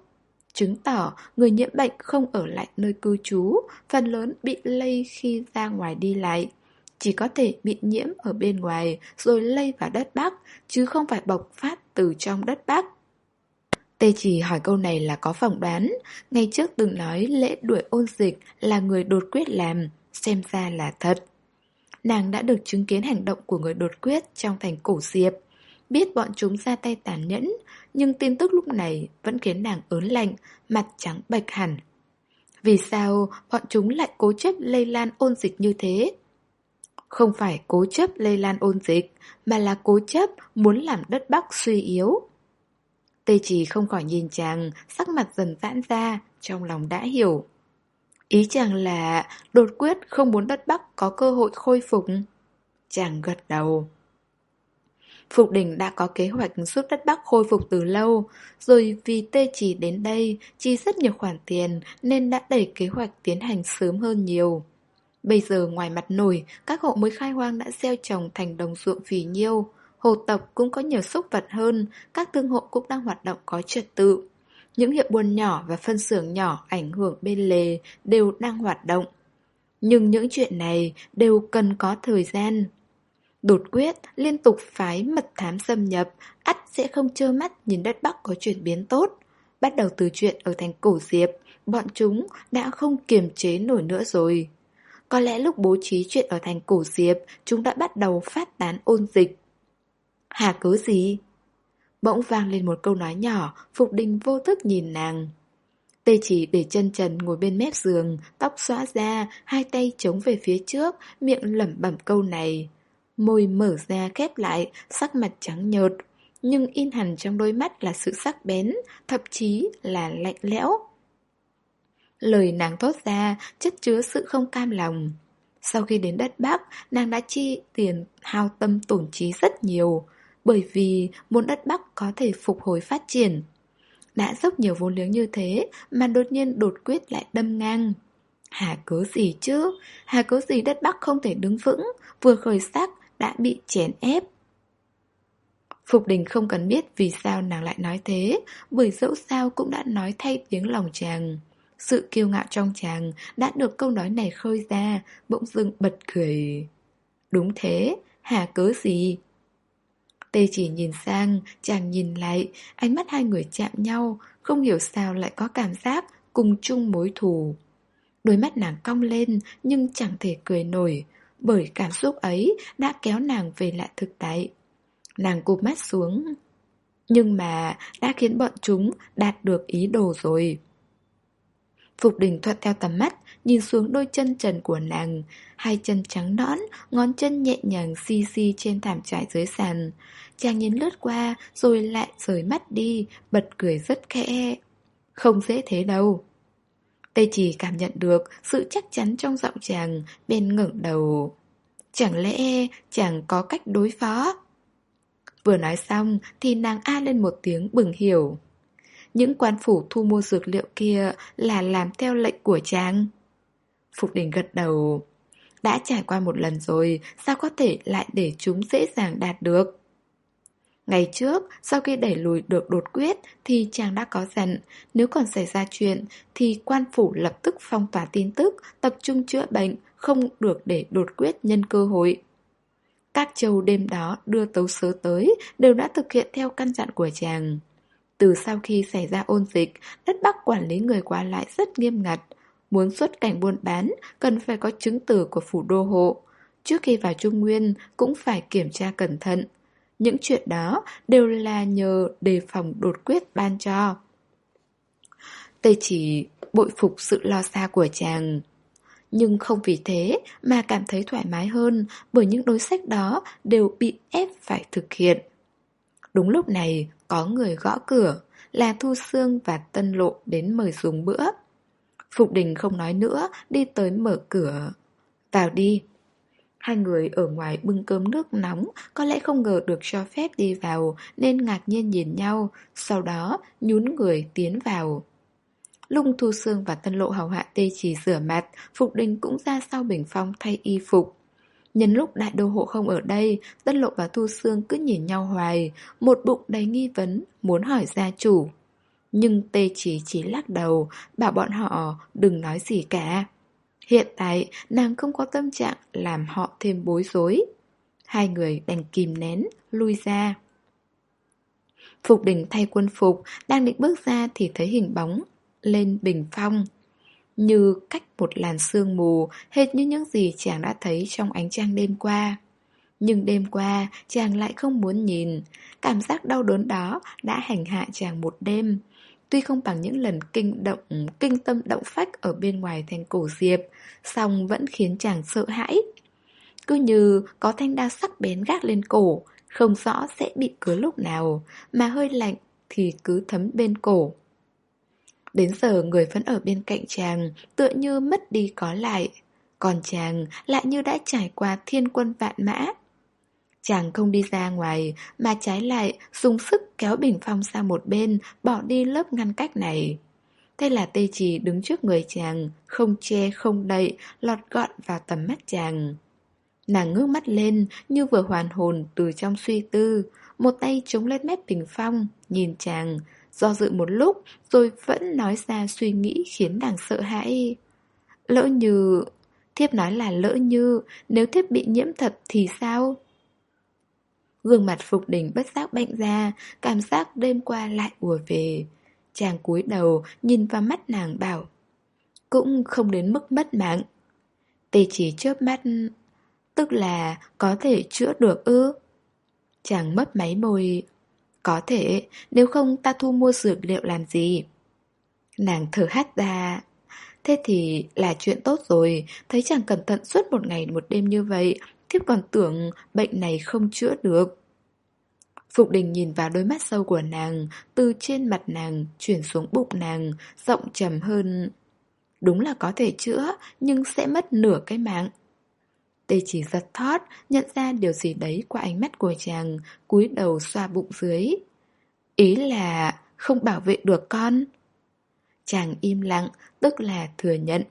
Chứng tỏ người nhiễm bệnh không ở lại nơi cư trú, phần lớn bị lây khi ra ngoài đi lại. Chỉ có thể bị nhiễm ở bên ngoài rồi lây vào đất Bắc, chứ không phải bộc phát từ trong đất Bắc. Tê chỉ hỏi câu này là có phỏng đoán, ngày trước từng nói lễ đuổi ôn dịch là người đột quyết làm, xem ra là thật. Nàng đã được chứng kiến hành động của người đột quyết trong thành cổ diệp. Biết bọn chúng ra tay tàn nhẫn, nhưng tin tức lúc này vẫn khiến nàng ớn lạnh, mặt trắng bệch hẳn. Vì sao bọn chúng lại cố chấp lây lan ôn dịch như thế? Không phải cố chấp lây lan ôn dịch, mà là cố chấp muốn làm đất Bắc suy yếu. Tê chỉ không khỏi nhìn chàng, sắc mặt dần giãn ra, trong lòng đã hiểu. Ý chàng là đột quyết không muốn đất Bắc có cơ hội khôi phục. Chàng gật đầu. Phục đỉnh đã có kế hoạch giúp đất Bắc khôi phục từ lâu, rồi vì tê chỉ đến đây chi rất nhiều khoản tiền nên đã đẩy kế hoạch tiến hành sớm hơn nhiều. Bây giờ ngoài mặt nổi, các hộ mới khai hoang đã gieo trồng thành đồng ruộng phì nhiêu. Hồ tộc cũng có nhiều xúc vật hơn, các thương hộ cũng đang hoạt động có trật tự. Những hiệu buôn nhỏ và phân xưởng nhỏ ảnh hưởng bên lề đều đang hoạt động. Nhưng những chuyện này đều cần có thời gian. Đột quyết liên tục phái mật thám xâm nhập, ắt sẽ không trơ mắt nhìn đất Bắc có chuyển biến tốt. Bắt đầu từ chuyện ở thành cổ diệp, bọn chúng đã không kiềm chế nổi nữa rồi. Có lẽ lúc bố trí chuyện ở thành cổ diệp, chúng đã bắt đầu phát tán ôn dịch. Hà cớ gì? Bỗng vang lên một câu nói nhỏ, Phục Đình vô thức nhìn nàng. Tê chỉ để chân trần ngồi bên mép giường, tóc xóa ra, hai tay chống về phía trước, miệng lẩm bẩm câu này. Môi mở ra khép lại, sắc mặt trắng nhợt, nhưng in hẳn trong đôi mắt là sự sắc bén, thậm chí là lạnh lẽo. Lời nàng thốt ra chất chứa sự không cam lòng. Sau khi đến đất Bắc, nàng đã chi tiền hao tâm tổn trí rất nhiều, bởi vì muốn đất Bắc có thể phục hồi phát triển. Đã dốc nhiều vốn liếng như thế mà đột nhiên đột quyết lại đâm ngang. Hà cớ gì chứ? Hà cớ gì đất Bắc không thể đứng vững, vừa khởi sắc đã bị chèn ép. Phục đình không cần biết vì sao nàng lại nói thế, bởi dẫu sao cũng đã nói thay tiếng lòng chàng. Sự kiêu ngạo trong chàng đã được câu nói này khơi ra, bỗng dưng bật cười. Đúng thế, hà cớ gì? Tê chỉ nhìn sang, chàng nhìn lại, ánh mắt hai người chạm nhau, không hiểu sao lại có cảm giác cùng chung mối thù. Đôi mắt nàng cong lên nhưng chẳng thể cười nổi, bởi cảm xúc ấy đã kéo nàng về lại thực tại. Nàng cụp mắt xuống. Nhưng mà đã khiến bọn chúng đạt được ý đồ rồi. Phục đình thuận theo tầm mắt, nhìn xuống đôi chân trần của nàng, hai chân trắng nõn, ngón chân nhẹ nhàng xi xi trên thảm trải dưới sàn. Chàng nhìn lướt qua, rồi lại rời mắt đi, bật cười rất khẽ. Không dễ thế đâu. Tây chỉ cảm nhận được sự chắc chắn trong giọng chàng, bên ngẩng đầu. Chẳng lẽ chàng có cách đối phó? Vừa nói xong thì nàng a lên một tiếng bừng hiểu. Những quan phủ thu mua dược liệu kia là làm theo lệnh của chàng. Phục đình gật đầu. Đã trải qua một lần rồi, sao có thể lại để chúng dễ dàng đạt được? Ngày trước, sau khi đẩy lùi được đột quyết thì chàng đã có dặn, nếu còn xảy ra chuyện thì quan phủ lập tức phong tỏa tin tức, tập trung chữa bệnh, không được để đột quyết nhân cơ hội. Các châu đêm đó đưa tấu sớ tới đều đã thực hiện theo căn dặn của chàng. Từ sau khi xảy ra ôn dịch, đất Bắc quản lý người qua lại rất nghiêm ngặt. Muốn xuất cảnh buôn bán, cần phải có chứng từ của phủ đô hộ. Trước khi vào Trung Nguyên, cũng phải kiểm tra cẩn thận. Những chuyện đó đều là nhờ đề phòng đột quyết ban cho. Tây chỉ bội phục sự lo xa của chàng. Nhưng không vì thế mà cảm thấy thoải mái hơn bởi những đối sách đó đều bị ép phải thực hiện. Đúng lúc này có người gõ cửa là Thu Sương và Tân Lộ đến mời dùng bữa. Phục Đình không nói nữa, đi tới mở cửa. Vào đi. Hai người ở ngoài bưng cơm nước nóng, có lẽ không ngờ được cho phép đi vào, nên ngạc nhiên nhìn nhau, sau đó nhún người tiến vào. Lung Thu Sương và tân lộ hầu hạ tê chỉ rửa mặt, Phục Đình cũng ra sau bình phong thay y phục. Nhân lúc đại đô hộ không ở đây, Tân Lộ và Thu Sương cứ nhìn nhau hoài, một bụng đầy nghi vấn, muốn hỏi gia chủ. Nhưng tê chỉ chỉ lắc đầu, bảo bọn họ đừng nói gì cả. Hiện tại, nàng không có tâm trạng làm họ thêm bối rối. Hai người đành kìm nén, lui ra. Phục đình thay quân phục, đang định bước ra thì thấy hình bóng lên bình phong. Như cách một làn sương mù, hệt như những gì chàng đã thấy trong ánh trăng đêm qua. Nhưng đêm qua, chàng lại không muốn nhìn. Cảm giác đau đớn đó đã hành hạ chàng một đêm. Tuy không bằng những lần kinh động, kinh tâm động phách ở bên ngoài thành cổ diệp, song vẫn khiến chàng sợ hãi. Cứ như có thanh đao sắc bén gác lên cổ, không rõ sẽ bị cứa lúc nào, mà hơi lạnh thì cứ thấm bên cổ. Đến giờ người vẫn ở bên cạnh chàng, tựa như mất đi có lại. Còn chàng lại như đã trải qua thiên quân vạn mã. Chàng không đi ra ngoài, mà trái lại dùng sức kéo bình phong sang một bên, bỏ đi lớp ngăn cách này. Thế là tê trì đứng trước người chàng, không che không đậy, lọt gọn vào tầm mắt chàng. Nàng ngước mắt lên như vừa hoàn hồn từ trong suy tư, một tay chống lên mép bình phong, nhìn chàng, do dự một lúc rồi vẫn nói ra suy nghĩ khiến nàng sợ hãi. Lỡ như... Thiếp nói là lỡ như nếu thiếp bị nhiễm thật thì sao? Gương mặt Phục Đình bất giác bệnh ra, cảm giác đêm qua lại ùa về. Chàng cúi đầu nhìn vào mắt nàng bảo Cũng không đến mức mất mạng Tê chỉ chớp mắt Tức là có thể chữa được ư Chàng mấp máy môi có thể, Nếu không ta thu mua dược liệu làm gì? Nàng thở hắt ra. Thế thì là chuyện tốt rồi. Thấy chàng cẩn thận suốt một ngày một đêm như vậy, Thiếp còn tưởng bệnh này không chữa được. Phục đình nhìn vào đôi mắt sâu của nàng, Từ trên mặt nàng Chuyển xuống bụng nàng rộng trầm hơn. Đúng là có thể chữa, Nhưng sẽ mất nửa cái mạng. Tê chỉ giật thót Nhận ra điều gì đấy qua ánh mắt của chàng cúi đầu xoa bụng dưới Ý là không bảo vệ được con Chàng im lặng Tức là thừa nhận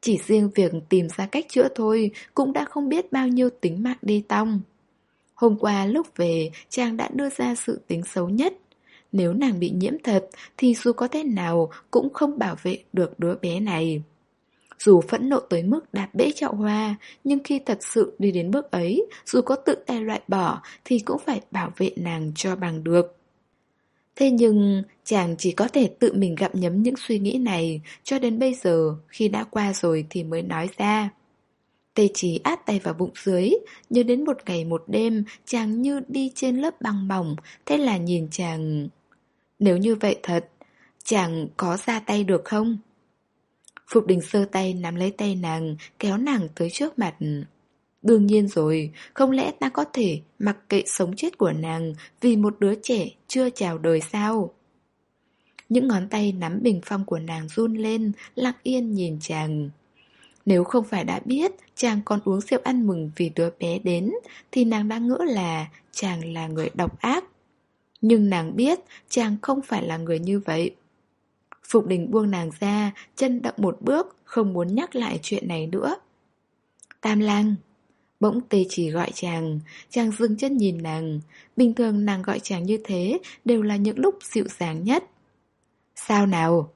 Chỉ riêng việc tìm ra cách chữa thôi Cũng đã không biết bao nhiêu tính mạng đi tong Hôm qua lúc về, chàng đã đưa ra sự tính xấu nhất. Nếu nàng bị nhiễm thật, thì dù có thế nào cũng không bảo vệ được đứa bé này. Dù phẫn nộ tới mức đạp bể chậu hoa, nhưng khi thật sự đi đến bước ấy, dù có tự tay loại bỏ, thì cũng phải bảo vệ nàng cho bằng được. Thế nhưng, chàng chỉ có thể tự mình gặm nhấm những suy nghĩ này, cho đến bây giờ, khi đã qua rồi thì mới nói ra. Tê chỉ át tay vào bụng dưới, nhớ đến một ngày một đêm, chàng như đi trên lớp băng mỏng, thế là nhìn chàng... Nếu như vậy thật, chàng có ra tay được không? Phục đình sơ tay nắm lấy tay nàng, kéo nàng tới trước mặt. Đương nhiên rồi, không lẽ ta có thể mặc kệ sống chết của nàng vì một đứa trẻ chưa chào đời sao? Những ngón tay nắm bình phong của nàng run lên, lặng yên nhìn chàng. Nếu không phải đã biết chàng còn uống rượu ăn mừng vì đứa bé đến Thì nàng đã ngỡ là chàng là người độc ác Nhưng nàng biết chàng không phải là người như vậy Phục đình buông nàng ra, chân đậm một bước, không muốn nhắc lại chuyện này nữa Tam lang Bỗng tê chỉ gọi chàng, chàng dừng chân nhìn nàng Bình thường nàng gọi chàng như thế đều là những lúc dịu dàng nhất Sao nào?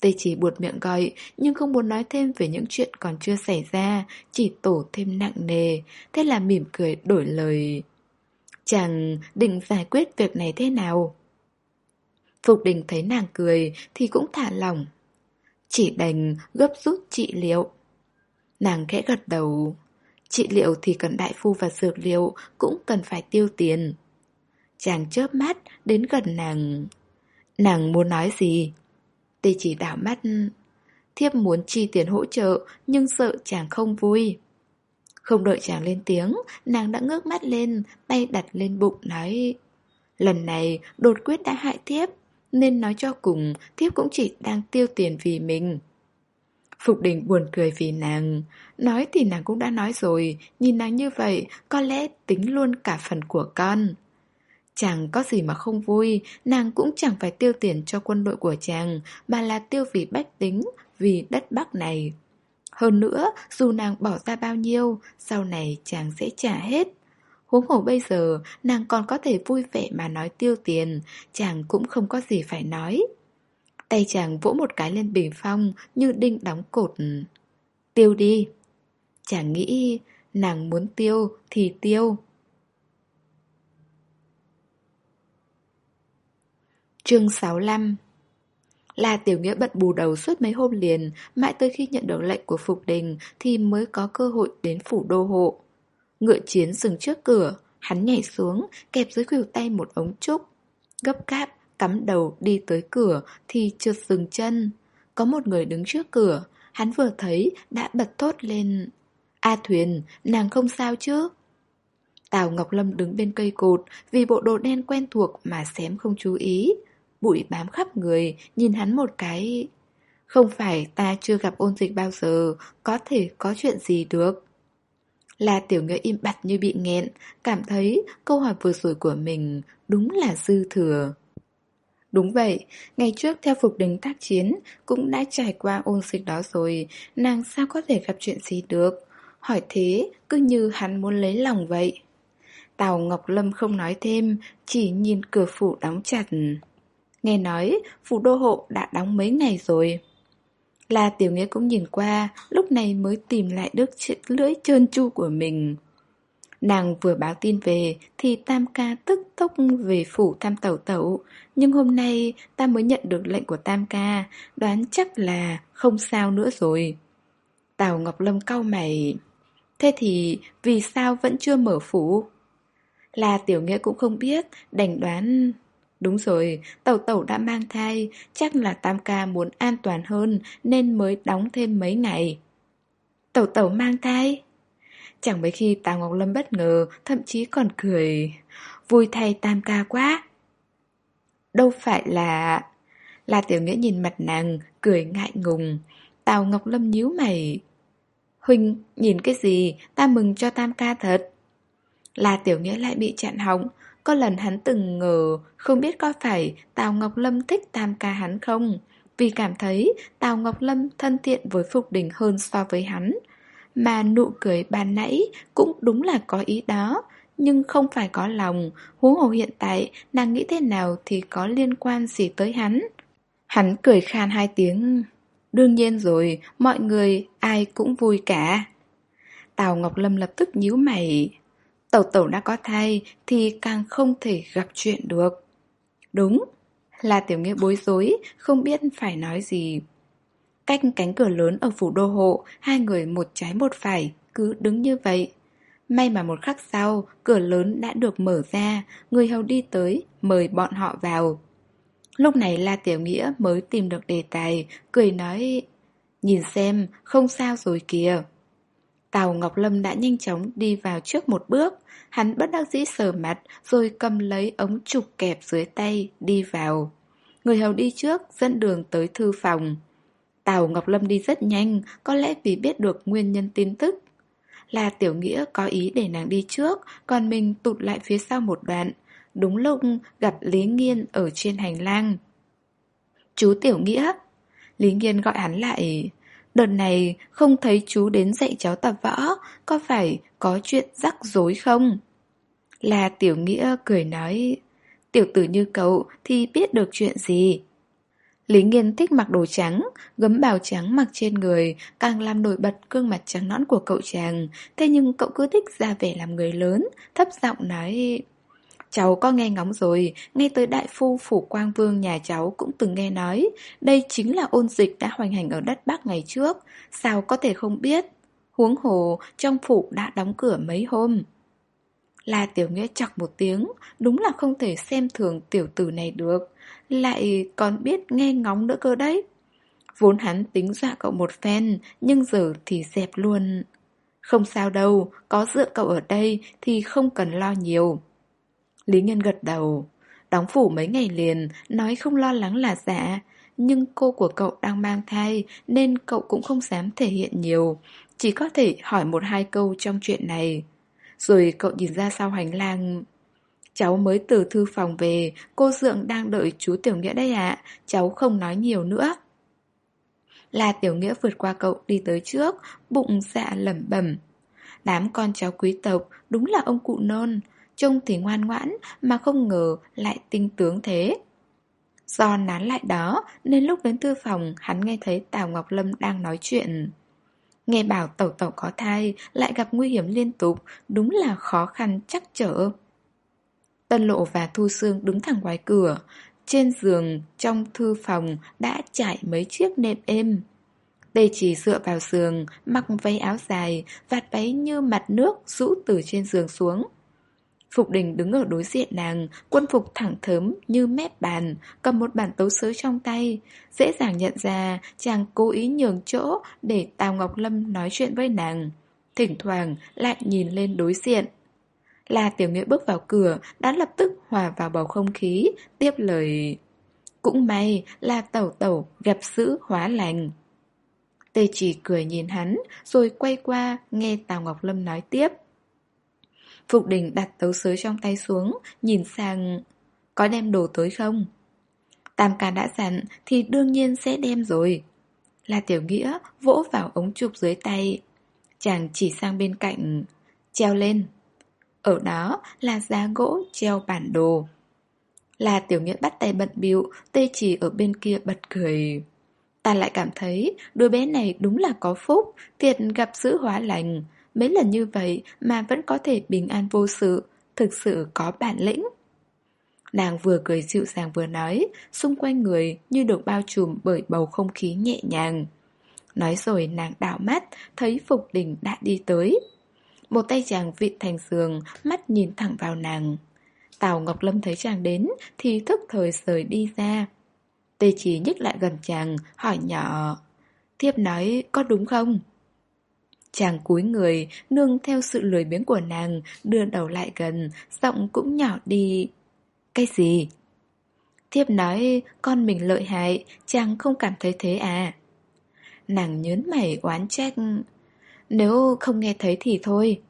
Tê chỉ buột miệng gọi, nhưng không muốn nói thêm về những chuyện còn chưa xảy ra, chỉ tổ thêm nặng nề, thế là mỉm cười đổi lời. Chàng định giải quyết việc này thế nào? Phục đình thấy nàng cười thì cũng thả lỏng. Chỉ đành gấp rút trị liệu. Nàng khẽ gật đầu. Trị liệu thì cần đại phu và dược liệu cũng cần phải tiêu tiền. Chàng chớp mắt đến gần nàng. Nàng muốn nói gì? Tê chỉ đảo mắt Thiếp muốn chi tiền hỗ trợ, Nhưng sợ chàng không vui Không đợi chàng lên tiếng, Nàng đã ngước mắt lên Tay đặt lên bụng nói, Lần này đột quyết đã hại thiếp nên nói cho cùng Thiếp cũng chỉ đang tiêu tiền vì mình Phục đình buồn cười vì nàng Nói thì nàng cũng đã nói rồi Nhìn nàng như vậy Có lẽ tính luôn cả phần của con Chẳng có gì mà không vui, nàng cũng chẳng phải tiêu tiền cho quân đội của chàng, mà là tiêu vì bách tính, vì đất Bắc này. Hơn nữa, dù nàng bỏ ra bao nhiêu, sau này chàng sẽ trả hết. Huống hồ bây giờ, nàng còn có thể vui vẻ mà nói tiêu tiền, chàng cũng không có gì phải nói. Tay chàng vỗ một cái lên bình phong như đinh đóng cột. Tiêu đi. Chàng nghĩ nàng muốn tiêu thì tiêu. Chương 65 là Tiểu Nghĩa bận bù đầu suốt mấy hôm liền, mãi tới khi nhận được lệnh của Phục Đình thì mới có cơ hội đến phủ đô hộ. Ngựa chiến dừng trước cửa, hắn nhảy xuống, kẹp dưới khuỷu tay một ống trúc. Gấp cáp, cắm đầu đi tới cửa thì trượt dừng chân. Có một người đứng trước cửa, hắn vừa thấy đã bật thốt lên. A Thuyền, nàng không sao chứ? Tào Ngọc Lâm đứng bên cây cột vì bộ đồ đen quen thuộc mà xém không chú ý. Bụi bám khắp người, nhìn hắn một cái. Không phải ta chưa gặp ôn dịch bao giờ, có thể có chuyện gì được. Là tiểu nghĩa im bặt như bị nghẹn, cảm thấy câu hỏi vừa rồi của mình đúng là dư thừa. Đúng vậy, ngày trước theo phục đình tác chiến cũng đã trải qua ôn dịch đó rồi, nàng sao có thể gặp chuyện gì được. Hỏi thế, cứ như hắn muốn lấy lòng vậy. Tào Ngọc Lâm không nói thêm, chỉ nhìn cửa phủ đóng chặt. Nghe nói, phủ đô hộ đã đóng mấy ngày rồi. La Tiểu Nghĩa cũng nhìn qua, lúc này mới tìm lại được lưỡi trơn chu của mình. Nàng vừa báo tin về thì Tam ca tức tốc về phủ thăm tẩu tẩu, nhưng hôm nay ta mới nhận được lệnh của Tam ca, đoán chắc là không sao nữa rồi. Tào Ngọc Lâm cau mày. Thế thì vì sao vẫn chưa mở phủ? Là tiểu nghĩa cũng không biết, đành đoán... Đúng rồi, tẩu tẩu đã mang thai, chắc là Tam ca muốn an toàn hơn nên mới đóng thêm mấy ngày. Tẩu tẩu mang thai? Chẳng mấy khi Tào Ngọc Lâm bất ngờ, thậm chí còn cười. Vui thay Tam ca quá. Đâu phải là... Là tiểu nghĩa nhìn mặt nàng, cười ngại ngùng. Tào Ngọc Lâm nhíu mày. Huynh, nhìn cái gì, ta mừng cho Tam ca thật. Là tiểu nghĩa lại bị chặn họng. Có lần hắn từng ngờ, không biết có phải Tào Ngọc Lâm thích Tam ca hắn không? Vì cảm thấy Tào Ngọc Lâm thân thiện với Phục Đình hơn so với hắn. Mà nụ cười ban nãy cũng đúng là có ý đó, nhưng không phải có lòng, huống hồ hiện tại nàng nghĩ thế nào thì có liên quan gì tới hắn. Hắn cười khan hai tiếng. Đương nhiên rồi, mọi người ai cũng vui cả. Tào Ngọc Lâm lập tức nhíu mày. Tẩu tẩu đã có thai thì càng không thể gặp chuyện được. Đúng, là tiểu nghĩa bối rối, không biết phải nói gì. Cách cánh cửa lớn ở phủ đô hộ, hai người một trái một phải, cứ đứng như vậy. May mà một khắc sau, cửa lớn đã được mở ra, người hầu đi tới, mời bọn họ vào. Lúc này La Tiểu Nghĩa mới tìm được đề tài, cười nói, nhìn xem, không sao rồi kìa. Tào Ngọc Lâm đã nhanh chóng đi vào trước một bước, hắn bất đắc dĩ sờ mặt rồi cầm lấy ống trục kẹp dưới tay, đi vào. Người hầu đi trước, dẫn đường tới thư phòng. Tào Ngọc Lâm đi rất nhanh, có lẽ vì biết được nguyên nhân tin tức. Là Tiểu Nghĩa có ý để nàng đi trước, còn mình tụt lại phía sau một đoạn. Đúng lúc gặp Lý Nghiên ở trên hành lang. Chú Tiểu Nghĩa. Lý Nghiên gọi hắn lại. Đợt này không thấy chú đến dạy cháu tập võ, có phải có chuyện rắc rối không? Là Tiểu Nghĩa cười nói, tiểu tử như cậu thì biết được chuyện gì? Lý Nghiên thích mặc đồ trắng, gấm bào trắng mặc trên người, càng làm nổi bật gương mặt trắng nõn của cậu chàng. Thế nhưng cậu cứ thích ra vẻ làm người lớn, thấp giọng nói... Cháu có nghe ngóng rồi, ngay tới đại phu phủ quang vương nhà cháu cũng từng nghe nói, đây chính là ôn dịch đã hoành hành ở đất Bắc ngày trước, sao có thể không biết. Huống hồ, trong phủ đã đóng cửa mấy hôm. La Tiểu Nghĩa chọc một tiếng, đúng là không thể xem thường tiểu tử này được, lại còn biết nghe ngóng nữa cơ đấy. Vốn hắn tính dọa cậu một phen, nhưng giờ thì dẹp luôn. Không sao đâu, có dựa cậu ở đây thì không cần lo nhiều. Lý Nhân gật đầu. Đóng phủ mấy ngày liền, nói không lo lắng là giả. Nhưng cô của cậu đang mang thai nên cậu cũng không dám thể hiện nhiều. Chỉ có thể hỏi một hai câu trong chuyện này. Rồi cậu nhìn ra sau hành lang. Cháu mới từ thư phòng về, cô Dượng đang đợi chú Tiểu Nghĩa đây ạ, cháu không nói nhiều nữa. Là Tiểu Nghĩa vượt qua cậu đi tới trước, bụng dạ lẩm bẩm. Đám con cháu quý tộc đúng là ông cụ nôn, trông thì ngoan ngoãn mà không ngờ lại tinh tướng thế. Do nán lại đó nên lúc đến thư phòng hắn nghe thấy Tào Ngọc Lâm đang nói chuyện. Nghe bảo tẩu tẩu có thai lại gặp nguy hiểm liên tục, đúng là khó khăn chắc trở. Tân Lộ và Thu Sương đứng thẳng ngoài cửa, trên giường trong thư phòng đã trải mấy chiếc nệm êm. Tê chỉ dựa vào giường, mặc váy áo dài, vạt váy như mặt nước rũ từ trên giường xuống. Phục đình đứng ở đối diện nàng, quân phục thẳng thớm như mép bàn, cầm một bản tấu sớ trong tay. Dễ dàng nhận ra chàng cố ý nhường chỗ để Tào Ngọc Lâm nói chuyện với nàng. Thỉnh thoảng lại nhìn lên đối diện. Là tiểu nghĩa bước vào cửa, đã lập tức hòa vào bầu không khí, tiếp lời. Cũng may là tẩu tẩu gặp sữ hóa lành. Tê chỉ cười nhìn hắn, rồi quay qua nghe Tào Ngọc Lâm nói tiếp. Phục đình đặt tấu sới trong tay xuống, nhìn sang... Có đem đồ tới không? Tam ca đã dặn thì đương nhiên sẽ đem rồi. Là tiểu nghĩa vỗ vào ống trục dưới tay. Chàng chỉ sang bên cạnh, treo lên. Ở đó là giá gỗ treo bản đồ. Là tiểu nghĩa bắt tay bận bịu, tê chỉ ở bên kia bật cười. Ta lại cảm thấy đứa bé này đúng là có phúc, thiệt gặp sự hóa lành. Mấy lần như vậy mà vẫn có thể bình an vô sự, thực sự có bản lĩnh. Nàng vừa cười dịu dàng vừa nói, xung quanh người như được bao trùm bởi bầu không khí nhẹ nhàng. Nói rồi nàng đảo mắt, thấy Phục Đình đã đi tới. Một tay chàng vịn thành giường, mắt nhìn thẳng vào nàng. Tào Ngọc Lâm thấy chàng đến thì thức thời rời đi ra. Tê chỉ nhích lại gần chàng, hỏi nhỏ. Thiếp nói có đúng không? Chàng cúi người, nương theo sự lười biếng của nàng, đưa đầu lại gần, giọng cũng nhỏ đi. Cái gì? Thiếp nói con mình lợi hại, chàng không cảm thấy thế à? Nàng nhớn mày oán trách. Nếu không nghe thấy thì thôi.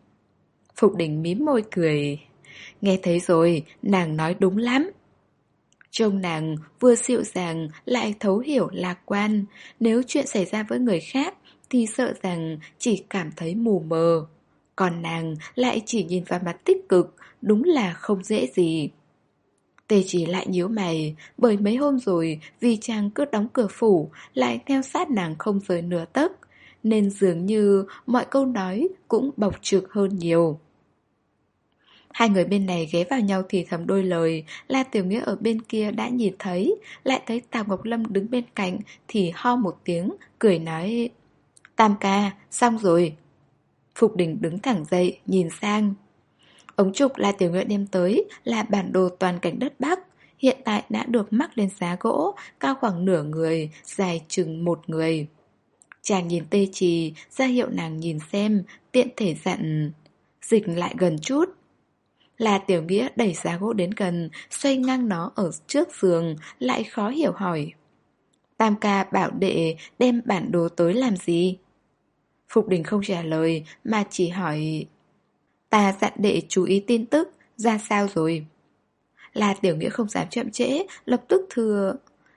Phục đỉnh mím môi cười. Nghe thấy rồi, nàng nói đúng lắm. Trông nàng vừa dịu dàng lại thấu hiểu lạc quan, nếu chuyện xảy ra với người khác thì sợ rằng chỉ cảm thấy mù mờ. Còn nàng lại chỉ nhìn vào mặt tích cực, đúng là không dễ gì. Tề chỉ lại nhíu mày, bởi mấy hôm rồi vì chàng cứ đóng cửa phủ, lại theo sát nàng không rời nửa tấc, nên dường như mọi câu nói cũng bộc trực hơn nhiều. Hai người bên này ghé vào nhau thì thầm đôi lời La Tiểu Nghĩa ở bên kia đã nhìn thấy Lại thấy Tào Ngọc Lâm đứng bên cạnh Thì ho một tiếng Cười nói Tam ca, xong rồi Phục đình đứng thẳng dậy, nhìn sang Ống trục là Tiểu Nghĩa đem tới Là bản đồ toàn cảnh đất Bắc Hiện tại đã được mắc lên giá gỗ Cao khoảng nửa người Dài chừng một người Chàng nhìn tê trì ra hiệu nàng nhìn xem Tiện thể dặn Dịch lại gần chút là tiểu nghĩa đẩy giá gỗ đến gần, xoay ngang nó ở trước giường, lại khó hiểu hỏi. Tam ca bảo đệ đem bản đồ tới làm gì? Phục đình không trả lời, mà chỉ hỏi... Ta dặn đệ chú ý tin tức, ra sao rồi? Là tiểu nghĩa không dám chậm trễ, lập tức thừa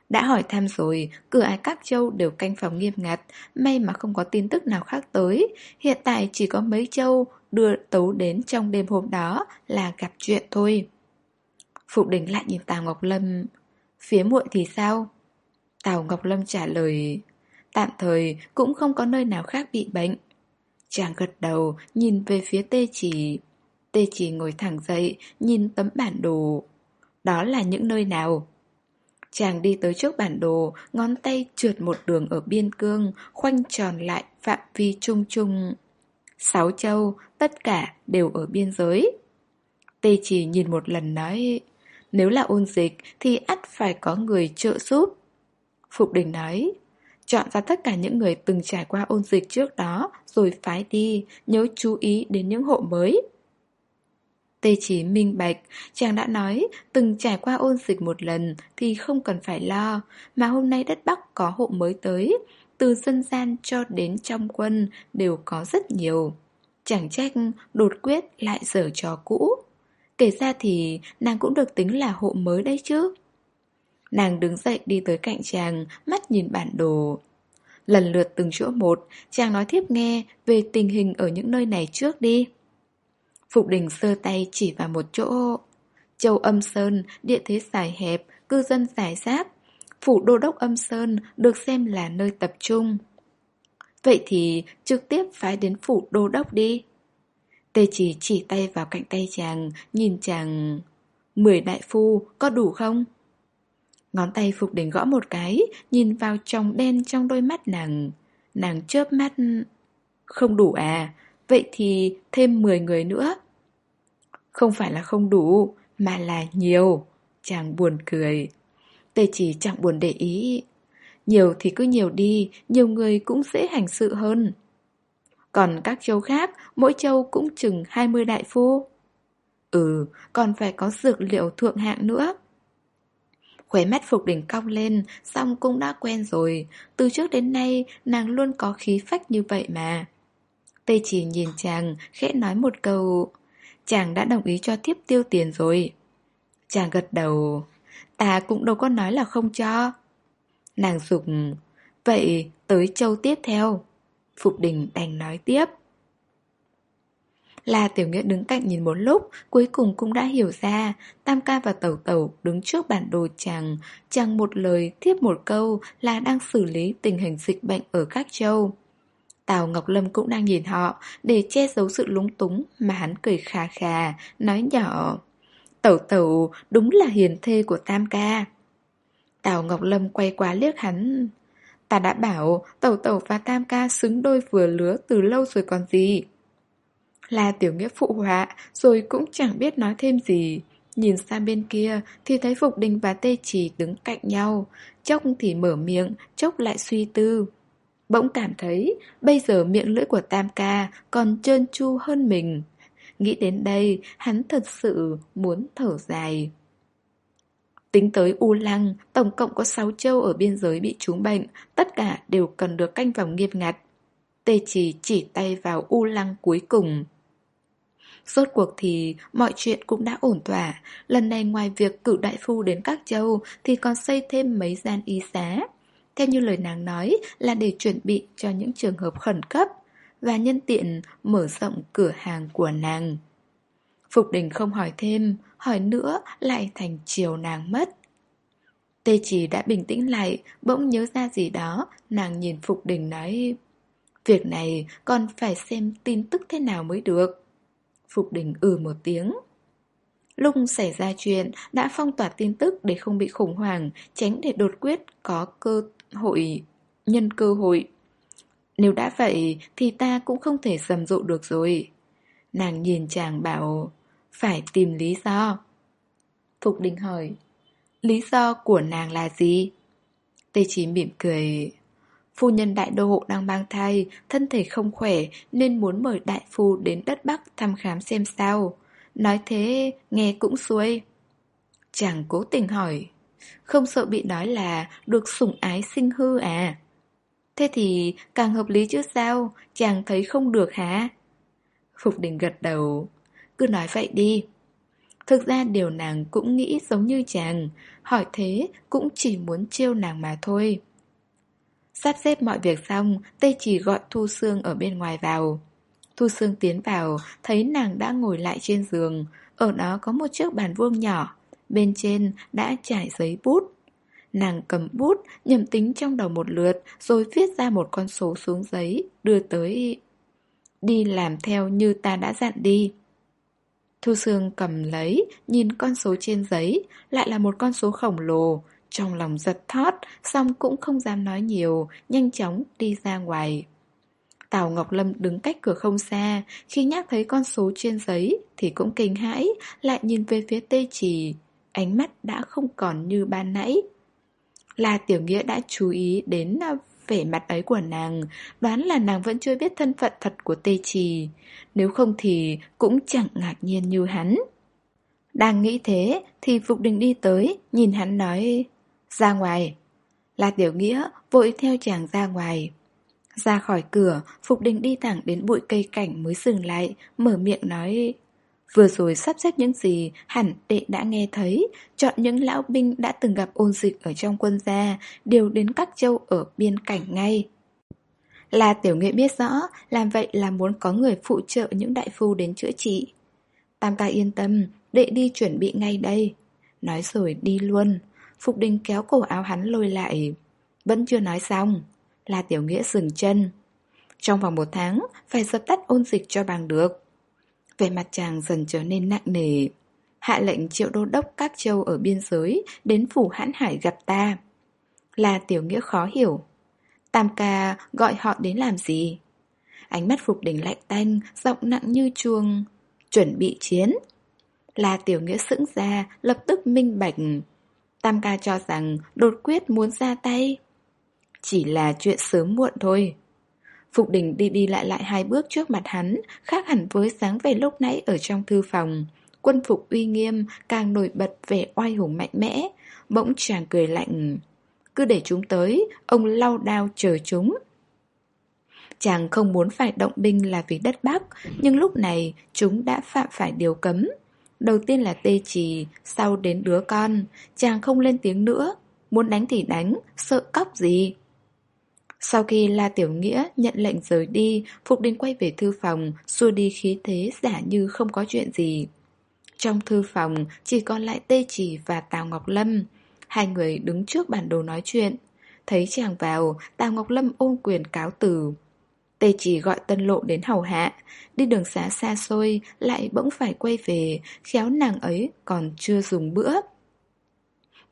Đã hỏi thăm rồi, cửa ai các châu đều canh phòng nghiêm ngặt, may mà không có tin tức nào khác tới. Hiện tại chỉ có mấy châu đưa tấu đến trong đêm hôm đó là gặp chuyện thôi. Phục đình lại nhìn Tào Ngọc Lâm, phía muội thì sao? Tào Ngọc Lâm trả lời, tạm thời cũng không có nơi nào khác bị bệnh. Chàng gật đầu, nhìn về phía tê chỉ. Tê chỉ ngồi thẳng dậy, nhìn tấm bản đồ. Đó là những nơi nào? Chàng đi tới trước bản đồ, ngón tay trượt một đường ở biên cương, khoanh tròn lại phạm vi chung chung. Sáu châu, tất cả đều ở biên giới. Tê chỉ nhìn một lần nói, nếu là ôn dịch thì ắt phải có người trợ giúp. Phục đình nói, chọn ra tất cả những người từng trải qua ôn dịch trước đó rồi phái đi, nhớ chú ý đến những hộ mới. Tê chỉ minh bạch, chàng đã nói từng trải qua ôn dịch một lần thì không cần phải lo, mà hôm nay đất Bắc có hộ mới tới, từ dân gian cho đến trong quân đều có rất nhiều. Chẳng trách đột quyết lại dở trò cũ. kể ra thì nàng cũng được tính là hộ mới đấy chứ. Nàng đứng dậy đi tới cạnh chàng, mắt nhìn bản đồ. Lần lượt từng chỗ một, chàng nói tiếp nghe về tình hình ở những nơi này trước đi. Phục đình sơ tay chỉ vào một chỗ. Châu Âm Sơn, địa thế dài hẹp, cư dân giải rác. Phủ đô đốc Âm Sơn được xem là nơi tập trung. Vậy thì trực tiếp phái đến phủ đô đốc đi. Tê chỉ chỉ tay vào cạnh tay chàng, nhìn chàng... Mười đại phu, có đủ không? Ngón tay Phục Đình gõ một cái, nhìn vào tròng đen trong đôi mắt nàng. Nàng chớp mắt... Không đủ à? Vậy thì thêm 10 người nữa. Không phải là không đủ, mà là nhiều. Chàng buồn cười. Tê chỉ chẳng buồn để ý. Nhiều thì cứ nhiều đi, nhiều người cũng dễ hành sự hơn. Còn các châu khác, mỗi châu cũng chừng 20 đại phu. Ừ, còn phải có dược liệu thượng hạng nữa. Khóe mắt Phục đỉnh cong lên, xong cũng đã quen rồi. Từ trước đến nay, nàng luôn có khí phách như vậy mà. Tây chỉ nhìn chàng, khẽ nói một câu. Chàng đã đồng ý cho tiếp tiêu tiền rồi. Chàng gật đầu. Ta cũng đâu có nói là không cho. Nàng dục Vậy tới châu tiếp theo Phục đình đành nói tiếp La Tiểu Nghĩa đứng cạnh nhìn một lúc, cuối cùng cũng đã hiểu ra, Tam Ca và Tẩu Tẩu đứng trước bản đồ chàng, chàng một lời tiếp một câu là đang xử lý tình hình dịch bệnh ở các châu. Tào Ngọc Lâm cũng đang nhìn họ, để che giấu sự lúng túng mà hắn cười khà khà, nói nhỏ. Tẩu Tẩu đúng là hiền thê của Tam Ca. Tào Ngọc Lâm quay qua liếc hắn. Ta đã bảo Tẩu Tẩu và Tam Ca xứng đôi vừa lứa từ lâu rồi còn gì. Là tiểu nghĩa phụ họa, rồi cũng chẳng biết nói thêm gì. Nhìn sang bên kia thì thấy Phục Đình và Tê Chỉ đứng cạnh nhau. Chốc thì mở miệng, chốc lại suy tư. Bỗng cảm thấy bây giờ miệng lưỡi của Tam Ca còn trơn chu hơn mình. Nghĩ đến đây, hắn thật sự muốn thở dài. Tính tới U Lăng, tổng cộng có 6 châu ở biên giới bị trúng bệnh, tất cả đều cần được canh vòng nghiêm ngặt. Tê chỉ chỉ tay vào U Lăng cuối cùng. Rốt cuộc thì mọi chuyện cũng đã ổn thỏa, lần này ngoài việc cử đại phu đến các châu thì còn xây thêm mấy gian y xá. Theo như lời nàng nói là để chuẩn bị cho những trường hợp khẩn cấp và nhân tiện mở rộng cửa hàng của nàng. Phục đình không hỏi thêm, hỏi nữa lại thành chiều nàng mất. Tê chỉ đã bình tĩnh lại, bỗng nhớ ra gì đó, nàng nhìn Phục đình nói Việc này còn phải xem tin tức thế nào mới được. Phục đình ừ một tiếng. Lúc xảy ra chuyện, đã phong tỏa tin tức để không bị khủng hoảng, tránh để đột quyết có cơ hội, nhân cơ hội. Nếu đã vậy, thì ta cũng không thể rầm rộ được rồi. Nàng nhìn chàng bảo, phải tìm lý do. Phục đình hỏi, lý do của nàng là gì? Tê Chí mỉm cười, Phu nhân đại đô hộ đang mang thai, thân thể không khỏe nên muốn mời đại phu đến đất Bắc thăm khám xem sao. Nói thế, nghe cũng xuôi. Chàng cố tình hỏi, không sợ bị nói là được sủng ái sinh hư à? Thế thì càng hợp lý chứ sao, chàng thấy không được hả? Phục đình gật đầu, cứ nói vậy đi. Thực ra điều nàng cũng nghĩ giống như chàng, hỏi thế cũng chỉ muốn trêu nàng mà thôi. Sắp xếp mọi việc xong, Tây chỉ gọi Thu Sương ở bên ngoài vào. Thu Sương tiến vào, thấy nàng đã ngồi lại trên giường. Ở đó có một chiếc bàn vuông nhỏ, bên trên đã trải giấy bút. Nàng cầm bút, nhầm tính trong đầu một lượt, rồi viết ra một con số xuống giấy, đưa tới... Đi làm theo như ta đã dặn đi. Thu Sương cầm lấy, nhìn con số trên giấy, lại là một con số khổng lồ, trong lòng giật thót, xong cũng không dám nói nhiều, nhanh chóng đi ra ngoài. Tào Ngọc Lâm đứng cách cửa không xa, khi nhắc thấy con số trên giấy thì cũng kinh hãi, lại nhìn về phía tê trì. Ánh mắt đã không còn như ban nãy. Là Tiểu Nghĩa đã chú ý đến à, vẻ mặt ấy của nàng, đoán là nàng vẫn chưa biết thân phận thật của tê trì. Nếu không thì cũng chẳng ngạc nhiên như hắn. Đang nghĩ thế thì Phục Đình đi tới, nhìn hắn nói ra ngoài. La Tiểu Nghĩa vội theo chàng ra ngoài. Ra khỏi cửa, Phục Đình đi thẳng đến bụi cây cảnh mới dừng lại, mở miệng nói Vừa rồi sắp xếp những gì hẳn đệ đã nghe thấy, chọn những lão binh đã từng gặp ôn dịch ở trong quân gia, đều đến các châu ở biên cảnh ngay. Là tiểu nghệ biết rõ, làm vậy là muốn có người phụ trợ những đại phu đến chữa trị. Tam ca yên tâm, đệ đi chuẩn bị ngay đây. Nói rồi đi luôn. Phục đình kéo cổ áo hắn lôi lại. Vẫn chưa nói xong. Là tiểu nghĩa dừng chân. Trong vòng một tháng, phải dập tắt ôn dịch cho bằng được. Về mặt chàng dần trở nên nặng nề. Hạ lệnh triệu đô đốc các châu ở biên giới đến phủ hãn hải gặp ta. Là tiểu nghĩa khó hiểu. Tam ca gọi họ đến làm gì? Ánh mắt Phục Đình lạnh tanh, giọng nặng như chuông. Chuẩn bị chiến. Là tiểu nghĩa sững ra, lập tức minh bạch. Tam ca cho rằng đột quyết muốn ra tay. Chỉ là chuyện sớm muộn thôi. Phục đình đi đi lại lại hai bước trước mặt hắn, khác hẳn với sáng về lúc nãy ở trong thư phòng. Quân phục uy nghiêm, càng nổi bật vẻ oai hùng mạnh mẽ. Bỗng chàng cười lạnh. Cứ để chúng tới, ông lau đao chờ chúng. Chàng không muốn phải động binh là vì đất Bắc, nhưng lúc này chúng đã phạm phải điều cấm. Đầu tiên là tê trì, sau đến đứa con, chàng không lên tiếng nữa, muốn đánh thì đánh, sợ cóc gì. Sau khi La Tiểu Nghĩa nhận lệnh rời đi, Phục Đình quay về thư phòng, xua đi khí thế giả như không có chuyện gì. Trong thư phòng chỉ còn lại Tê Chỉ và Tào Ngọc Lâm. Hai người đứng trước bản đồ nói chuyện. Thấy chàng vào, Tào Ngọc Lâm ôm quyền cáo từ. Tê chỉ gọi tân lộ đến hầu hạ. Đi đường xá xa xôi, Lại bỗng phải quay về, Khéo nàng ấy còn chưa dùng bữa.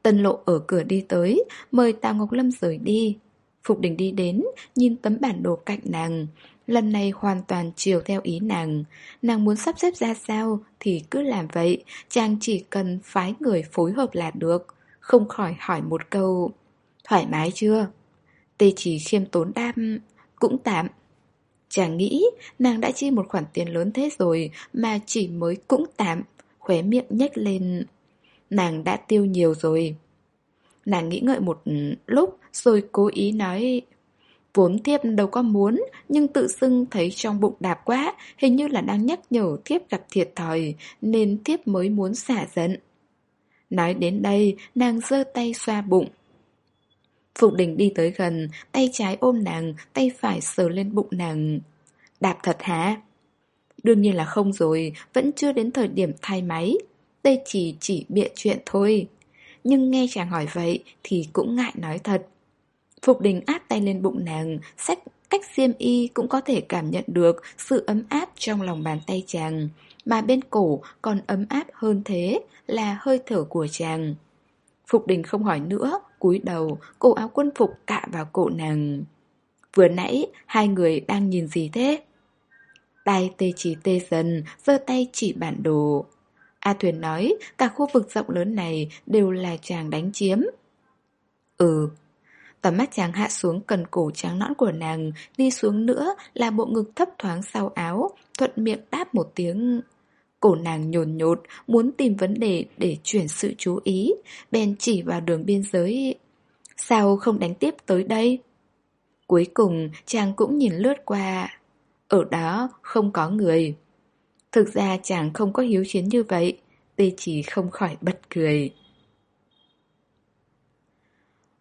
Tân lộ ở cửa đi tới, Mời Tào Ngọc Lâm rời đi. Phục đình đi đến, Nhìn tấm bản đồ cạnh nàng. Lần này hoàn toàn chiều theo ý nàng. Nàng muốn sắp xếp ra sao Thì cứ làm vậy, Chàng chỉ cần phái người phối hợp là được. Không khỏi hỏi một câu, Thoải mái chưa? Tê chỉ khiêm tốn đam Cũng tạm. Chàng nghĩ nàng đã chi một khoản tiền lớn thế rồi Mà chỉ mới cũng tạm, Khóe miệng nhếch lên. Nàng đã tiêu nhiều rồi. Nàng nghĩ ngợi một lúc Rồi cố ý nói, Vốn thiếp đâu có muốn, Nhưng tự xưng thấy trong bụng đạp quá, Hình như là đang nhắc nhở thiếp gặp thiệt thòi, Nên thiếp mới muốn xả giận. Nói đến đây, Nàng giơ tay xoa bụng. Phục đình đi tới gần, tay trái ôm nàng, tay phải sờ lên bụng nàng. Đạp thật hả? Đương nhiên là không rồi, vẫn chưa đến thời điểm thay máy. Đây chỉ chỉ bịa chuyện thôi. Nhưng nghe chàng hỏi vậy thì cũng ngại nói thật. Phục đình áp tay lên bụng nàng, sách cách xiêm y cũng có thể cảm nhận được sự ấm áp trong lòng bàn tay chàng. Mà bên cổ còn ấm áp hơn thế là hơi thở của chàng. Phục đình không hỏi nữa, cúi đầu, cổ áo quân phục cạ vào cổ nàng. Vừa nãy, hai người đang nhìn gì thế? Tay tê chỉ tê dần, giơ tay chỉ bản đồ. A Thuyền nói, cả khu vực rộng lớn này đều là chàng đánh chiếm. Ừ. Tầm mắt chàng hạ xuống cần cổ trắng nõn của nàng, đi xuống nữa là bộ ngực thấp thoáng sau áo, thuận miệng đáp một tiếng Cổ nàng nhồn nhột, muốn tìm vấn đề để chuyển sự chú ý, bèn chỉ vào đường biên giới. Sao không đánh tiếp tới đây? Cuối cùng, chàng cũng nhìn lướt qua. Ở đó không có người. Thực ra chàng không có hiếu chiến như vậy, tê chỉ không khỏi bật cười.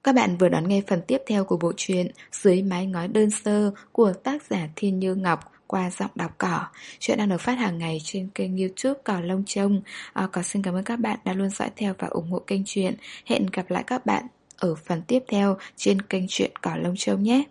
Các bạn vừa đón nghe phần tiếp theo của bộ truyện Dưới mái ngói đơn sơ của tác giả Thiên Như Ngọc qua giọng đọc cỏ. Chuyện đang được phát hàng ngày trên kênh youtube Cỏ Lông Trông. À, cỏ xin cảm ơn các bạn đã luôn dõi theo và ủng hộ kênh truyện. Hẹn gặp lại các bạn ở phần tiếp theo trên kênh truyện Cỏ Lông Trông nhé.